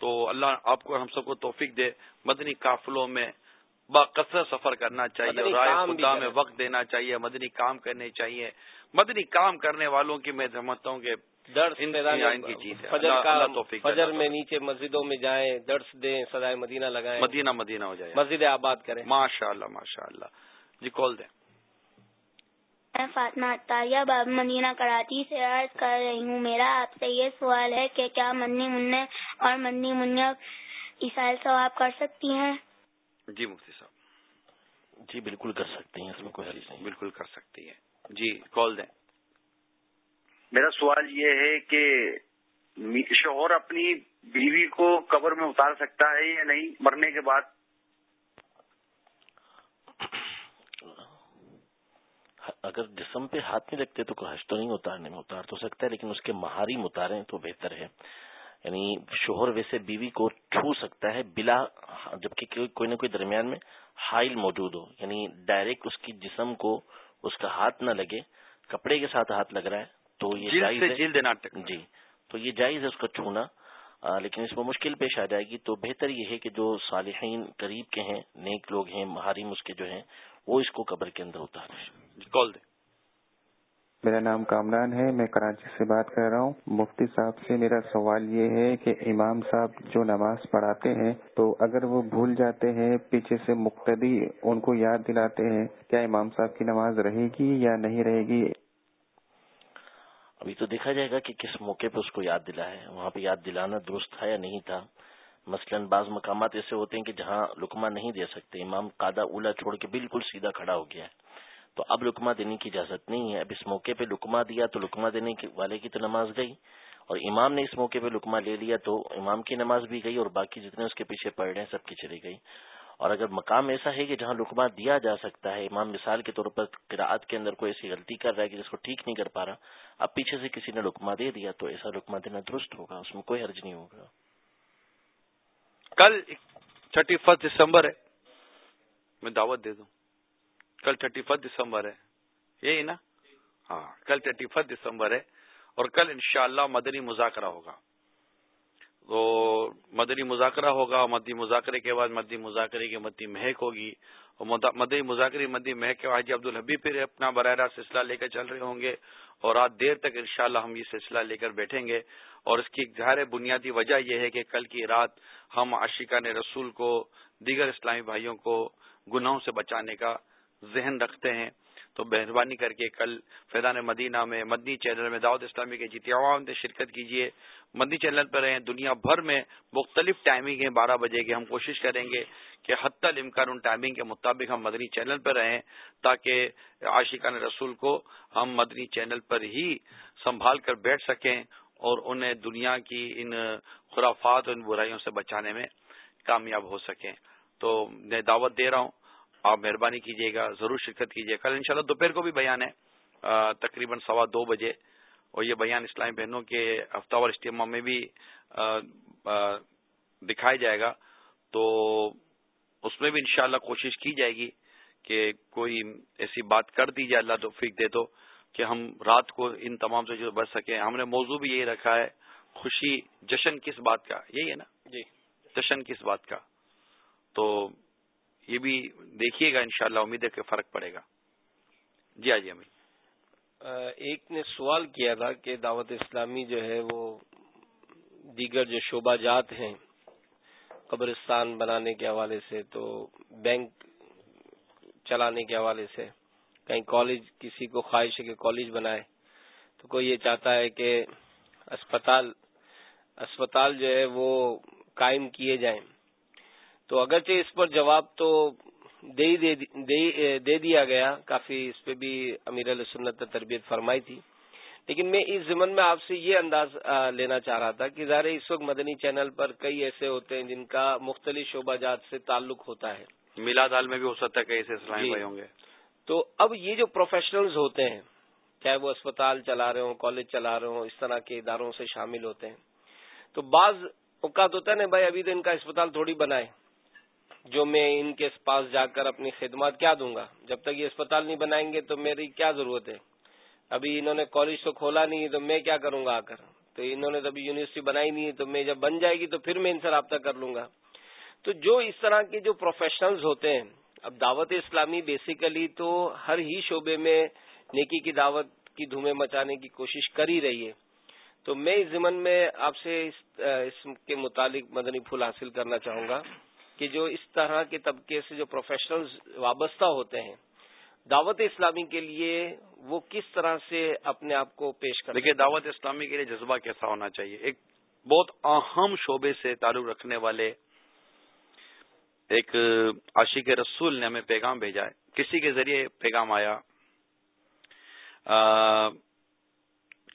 تو اللہ آپ کو ہم سب کو توفیق دے۔ مدنی قافلوں میں باقصر سفر کرنا چاہیے رائے خدا میں وقت دینا چاہیے مدنی کام کرنے چاہیے۔ مدنی کام کرنے والوں کی میں سمجھتا ہوں کہ درس ہے۔ فجر میں نیچے مسجدوں میں جائیں درس دیں سدائے مدینہ لگائیں۔ مدینہ مدینہ ہو جائے۔ مسجد آباد کریں۔ ماشاء اللہ ماشاء اللہ جی کال دیں۔ میں فاطمہ تاریہ باب مدینہ کراچی سے عرض کر رہی ہوں۔ میرا آپ سے یہ سوال ہے کہ کیا منی منع اور منی منیا عیسائی ثواب کر سکتی ہیں؟ جی مفتی صاحب۔ جی بالکل کر سکتی ہیں اس میں کوئی نہیں۔ بالکل کر سکتی ہیں۔ جی کال دیں۔ میرا سوال یہ ہے کہ شوہر اپنی بیوی کو قبر میں اتار سکتا ہے یا نہیں؟ مرنے کے بعد؟ اگر جسم پہ ہاتھ نہیں رکھتے تو کوئی حج تو نہیں اتارنے میں اتار تو سکتا ہے، لیکن اس کے مہاری اتاریں تو بہتر ہے یعنی شوہر ویسے بیوی کو چھو سکتا ہے بلا جبکہ کوئی نہ کوئی درمیان میں حائل موجود ہو۔ یعنی ڈائریکٹ اس کی جسم کو اس کا ہاتھ نہ لگے، کپڑے کے ساتھ ہاتھ لگ رہا ہے تو یہ جائز ہے۔ جی۔ تو یہ جائز ہے اس کا چھونا لیکن اس میں مشکل پیش آ جائے گی۔ تو بہتر یہ ہے کہ جو صالحین قریب کے ہیں نیک لوگ ہیں محارم اس کے جو ہیں وہ اس کو قبر کے اندر اتارے کال دیں۔ میرا نام کامران ہے میں کراچی سے بات کر رہا ہوں۔ مفتی صاحب سے میرا سوال یہ ہے کہ امام صاحب جو نماز پڑھاتے ہیں تو اگر وہ بھول جاتے ہیں پیچھے سے مقتدی ان کو یاد دلاتے ہیں کیا امام صاحب کی نماز رہے گی یا نہیں رہے گی؟ ابھی تو دیکھا جائے گا کہ کس موقع پہ اس کو یاد دلا ہے، وہاں پہ یاد دلانا درست تھا یا نہیں تھا۔ مثلا بعض مقامات ایسے ہوتے ہیں کہ جہاں لکما نہیں دے سکتے، امام قادہ اولا چھوڑ کے بالکل سیدھا کھڑا ہو گیا ہے۔ تو اب لکما دینے کی اجازت نہیں ہے۔ اب اس موقع پہ لکما دیا تو لکما دینے والے کی تو نماز گئی۔ اور امام نے اس موقع پہ لکما لے لیا تو امام کی نماز بھی گئی اور باقی جتنے اس کے پیچھے پڑھ رہے ہیں سب کی چلی گئی۔ اور اگر مقام ایسا ہے کہ جہاں لکما دیا جا سکتا ہے، امام مثال کے طور پر قراعت کے اندر کوئی ایسی غلطی کر رہا ہے کہ جس کو ٹھیک نہیں کر پا رہا، اب پیچھے سے کسی نے لکما دے دیا تو ایسا لکما دینا درست ہوگا، اس میں کوئی حرج نہیں ہوگا۔ کل تھرٹی فرسٹ دسمبر ہے۔ میں دعوت دے دوں۔ کل تھرٹی فرسٹ دسمبر ہے۔ یہی نا؟ ہاں کل تھرٹی فرسٹ دسمبر ہے اور کل انشاءاللہ مدنی مذاکرہ ہوگا۔ تو مدنی مذاکرہ ہوگا مدنی مذاکرے کے بعد مدنی مذاکرے کی مدنی مہک ہوگی اور مدنی مذاکرے مدنی مہک کے حاجی عبد الحبی پھر اپنا براہ راست سلسلہ لے کر چل رہے ہوں گے اور رات دیر تک انشاءاللہ ہم یہ سلسلہ لے کر بیٹھیں گے اور اس کی ظاہر بنیادی وجہ یہ ہے کہ کل کی رات ہم عاشقان رسول کو دیگر اسلامی بھائیوں کو گناہوں سے بچانے کا ذہن رکھتے ہیں تو مہربانی کر کے کل فیضان مدینہ میں، مدنی چینل میں دعوت اسلامی کے جیتی عوام سے شرکت کیجیے مدنی چینل پر رہیں دنیا بھر میں مختلف ٹائمنگ ہیں، بارہ بجے کی ہم کوشش کریں گے کہ حتی الامکان ان ٹائمنگ کے مطابق ہم مدنی چینل پر رہیں تاکہ عاشقان رسول کو ہم مدنی چینل پر ہی سنبھال کر بیٹھ سکیں اور انہیں دنیا کی ان خرافات اور ان برائیوں سے بچانے میں کامیاب ہو سکیں۔ تو میں دعوت دے رہا ہوں۔ آپ مہربانی کیجیے گا ضرور شرکت کیجیے کل انشاءاللہ دوپہر کو بھی بیان ہے تقریباً سوا دو بجے۔ اور یہ بیان اسلامی بہنوں کے ہفتہ وار اجتماع میں بھی دکھایا جائے گا۔ تو اس میں بھی انشاءاللہ کوشش کی جائے گی کہ کوئی ایسی بات کر دی جائے اللہ توفیق دے تو کہ ہم رات کو ان تمام سے جو بچ سکیں۔ ہم نے موضوع بھی یہی رکھا ہے خوشی جشن کس بات کا؟ یہی ہے نا؟ جی۔ جشن کس بات کا؟ تو یہ بھی دیکھیے گا انشاءاللہ، امید ہے کہ فرق پڑے گا۔ جی آجی امید ایک نے سوال کیا تھا کہ دعوت اسلامی جو ہے وہ دیگر جو شعبہ جات ہیں قبرستان بنانے کے حوالے سے تو بینک چلانے کے حوالے سے، کہیں کالج کسی کو خواہش ہے کہ کالج بنائے، تو کوئی یہ چاہتا ہے کہ اسپتال اسپتال جو ہے وہ قائم کیے جائیں۔ تو اگرچہ اس پر جواب تو دے دے دیا گیا کافی اس پہ بھی امیر علیہ سنت نے تربیت فرمائی تھی۔ لیکن میں اس ضمن میں آپ سے یہ انداز لینا چاہ رہا تھا کہ ظاہر اس وقت مدنی چینل پر کئی ایسے ہوتے ہیں جن کا مختلف شعبہ جات سے تعلق ہوتا ہے۔ میلاد حال میں بھی ہو سکتا ہے کئی ایسے اسلامی جی۔ ہوں گے۔ تو اب یہ جو پروفیشنلز ہوتے ہیں چاہے وہ اسپتال چلا رہے ہوں کالج چلا رہے ہوں اس طرح کے اداروں سے شامل ہوتے ہیں۔ تو بعض اوقات ہوتا ہے نا بھائی ابھی تو ان کا اسپتال تھوڑی بنائے۔ جو میں ان کے پاس جا کر اپنی خدمات کیا دوں گا؟ جب تک یہ اسپتال نہیں بنائیں گے تو میری کیا ضرورت ہے؟ ابھی انہوں نے کالج تو کھولا نہیں تو میں کیا کروں گا آ کر؟ تو انہوں نے تو ابھی یونیورسٹی بنائی نہیں ہے تو میں جب بن جائے گی تو پھر میں ان سے رابطہ کر لوں گا۔ تو جو اس طرح کے جو پروفیشنلز ہوتے ہیں، اب دعوت اسلامی بیسیکلی تو ہر ہی شعبے میں نیکی کی دعوت کی دھومیں مچانے کی کوشش کر ہی رہی ہے۔ تو میں اس ضمن میں آپ سے اس کے متعلق مدنی پھول حاصل کرنا چاہوں گا۔ کہ جو اس طرح کے طبقے سے جو پروفیشنلز وابستہ ہوتے ہیں، دعوت اسلامی کے لیے وہ کس طرح سے اپنے آپ کو پیش کر دیکھیے، دعوت اسلامی کے لیے جذبہ کیسا ہونا چاہیے؟ ایک بہت اہم شعبے سے تعلق رکھنے والے ایک عاشق رسول نے ہمیں پیغام بھیجا ہے۔ کسی کے ذریعے پیغام آیا۔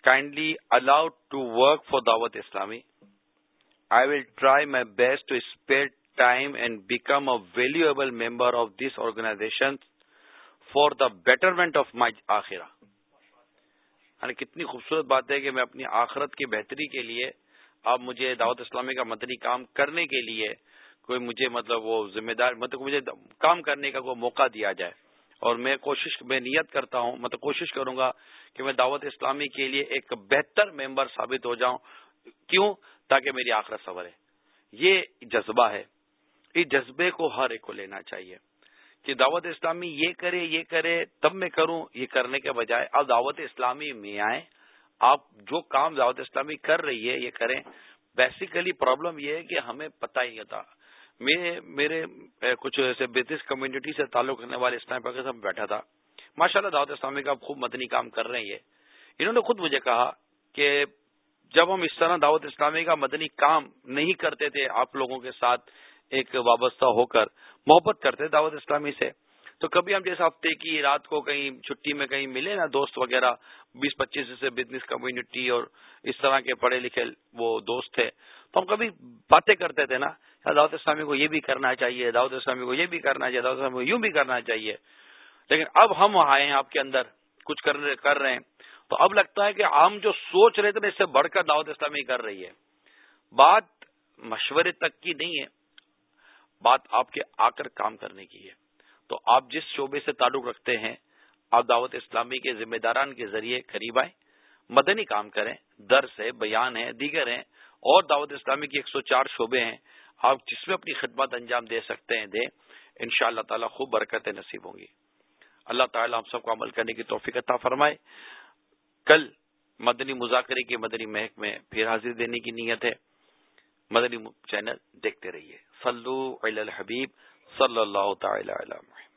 Kindly allowed to work for Dawat Islami. I will try my best to spare time and become a valuable member of this organization for the betterment of my akhirah. یعنی کتنی خوبصورت بات ہے کہ میں اپنی آخرت کی بہتری کے لیے اب مجھے دعوت اسلامی کا مدنی کام کرنے کے لیے کوئی مجھے مطلب وہ ذمہ دار مطلب مجھے کام کرنے کا کوئی موقع دیا جائے۔ اور میں کوشش میں نیت کرتا ہوں مطلب کوشش کروں گا کہ میں دعوت اسلامی کے لیے ایک بہتر ممبر ثابت ہو جاؤں۔ کیوں؟ تاکہ میری آخرت سورے یہ جذبہ ہے۔ اس جذبے کو ہر ایک کو لینا چاہیے کہ دعوت اسلامی یہ کرے یہ کرے، تب میں کروں، یہ کرنے کے بجائے اب دعوت اسلامی میں آئیں۔ آپ جو کام دعوت اسلامی کر رہی ہے، یہ کریں۔ بیسیکلی پرابلم یہ ہے کہ ہمیں پتہ ہی تھا میں، میرے کچھ ایسے بزنس کمیونٹی سے تعلق رکھنے والے اسلام پاکستان میں بیٹھا تھا۔ ماشاء اللہ دعوت اسلامی کا خوب مدنی کام کر رہے ہیں انہوں نے خود مجھے کہا کہ جب ہم اس طرح دعوت اسلامی کا مدنی کام نہیں کرتے تھے آپ لوگوں کے ساتھ ایک وابستہ ہو کر محبت کرتے دعوت اسلامی سے۔ تو کبھی ہم جیسے ہفتے کی رات کو کہیں چھٹی میں کہیں ملے نا دوست وغیرہ، بیس پچیس سے بزنس کمیونٹی اور اس طرح کے پڑھے لکھے وہ دوست تھے، تو ہم کبھی باتیں کرتے تھے نا دعوت اسلامی کو یہ بھی کرنا چاہیے، دعوت اسلامی کو یہ بھی کرنا چاہیے، دعوت اسلامی کو یوں بھی کرنا چاہیے۔ لیکن اب ہم آئے ہیں آپ کے اندر، کچھ کر رہے ہیں۔ تو اب لگتا ہے کہ ہم جو سوچ رہے تھے اس سے بڑھ کر دعوت اسلامی کر رہی ہے۔ بات مشورے تک کی نہیں ہے۔ بات آپ کے آ کر کام کرنے کی ہے۔ تو آپ جس شعبے سے تعلق رکھتے ہیں، آپ دعوت اسلامی کے ذمہ داران کے ذریعے قریب آئیں، مدنی کام کریں درس ہے بیان ہے دیگر ہیں، اور دعوت اسلامی کی ایک سو چار شعبے ہیں، آپ جس میں اپنی خدمات انجام دے سکتے ہیں دیں ان شاء اللہ تعالیٰ خوب برکتیں نصیب ہوں گی۔ اللہ تعالیٰ ہم سب کو عمل کرنے کی توفیق عطا فرمائے۔ کل مدنی مذاکرے کی مدنی مہک میں پھر حاضر دینے کی نیت ہے۔ مدنی چینل دیکھتے رہیے۔ صلو علی الحبیب صلی اللہ تعالی علی محمد۔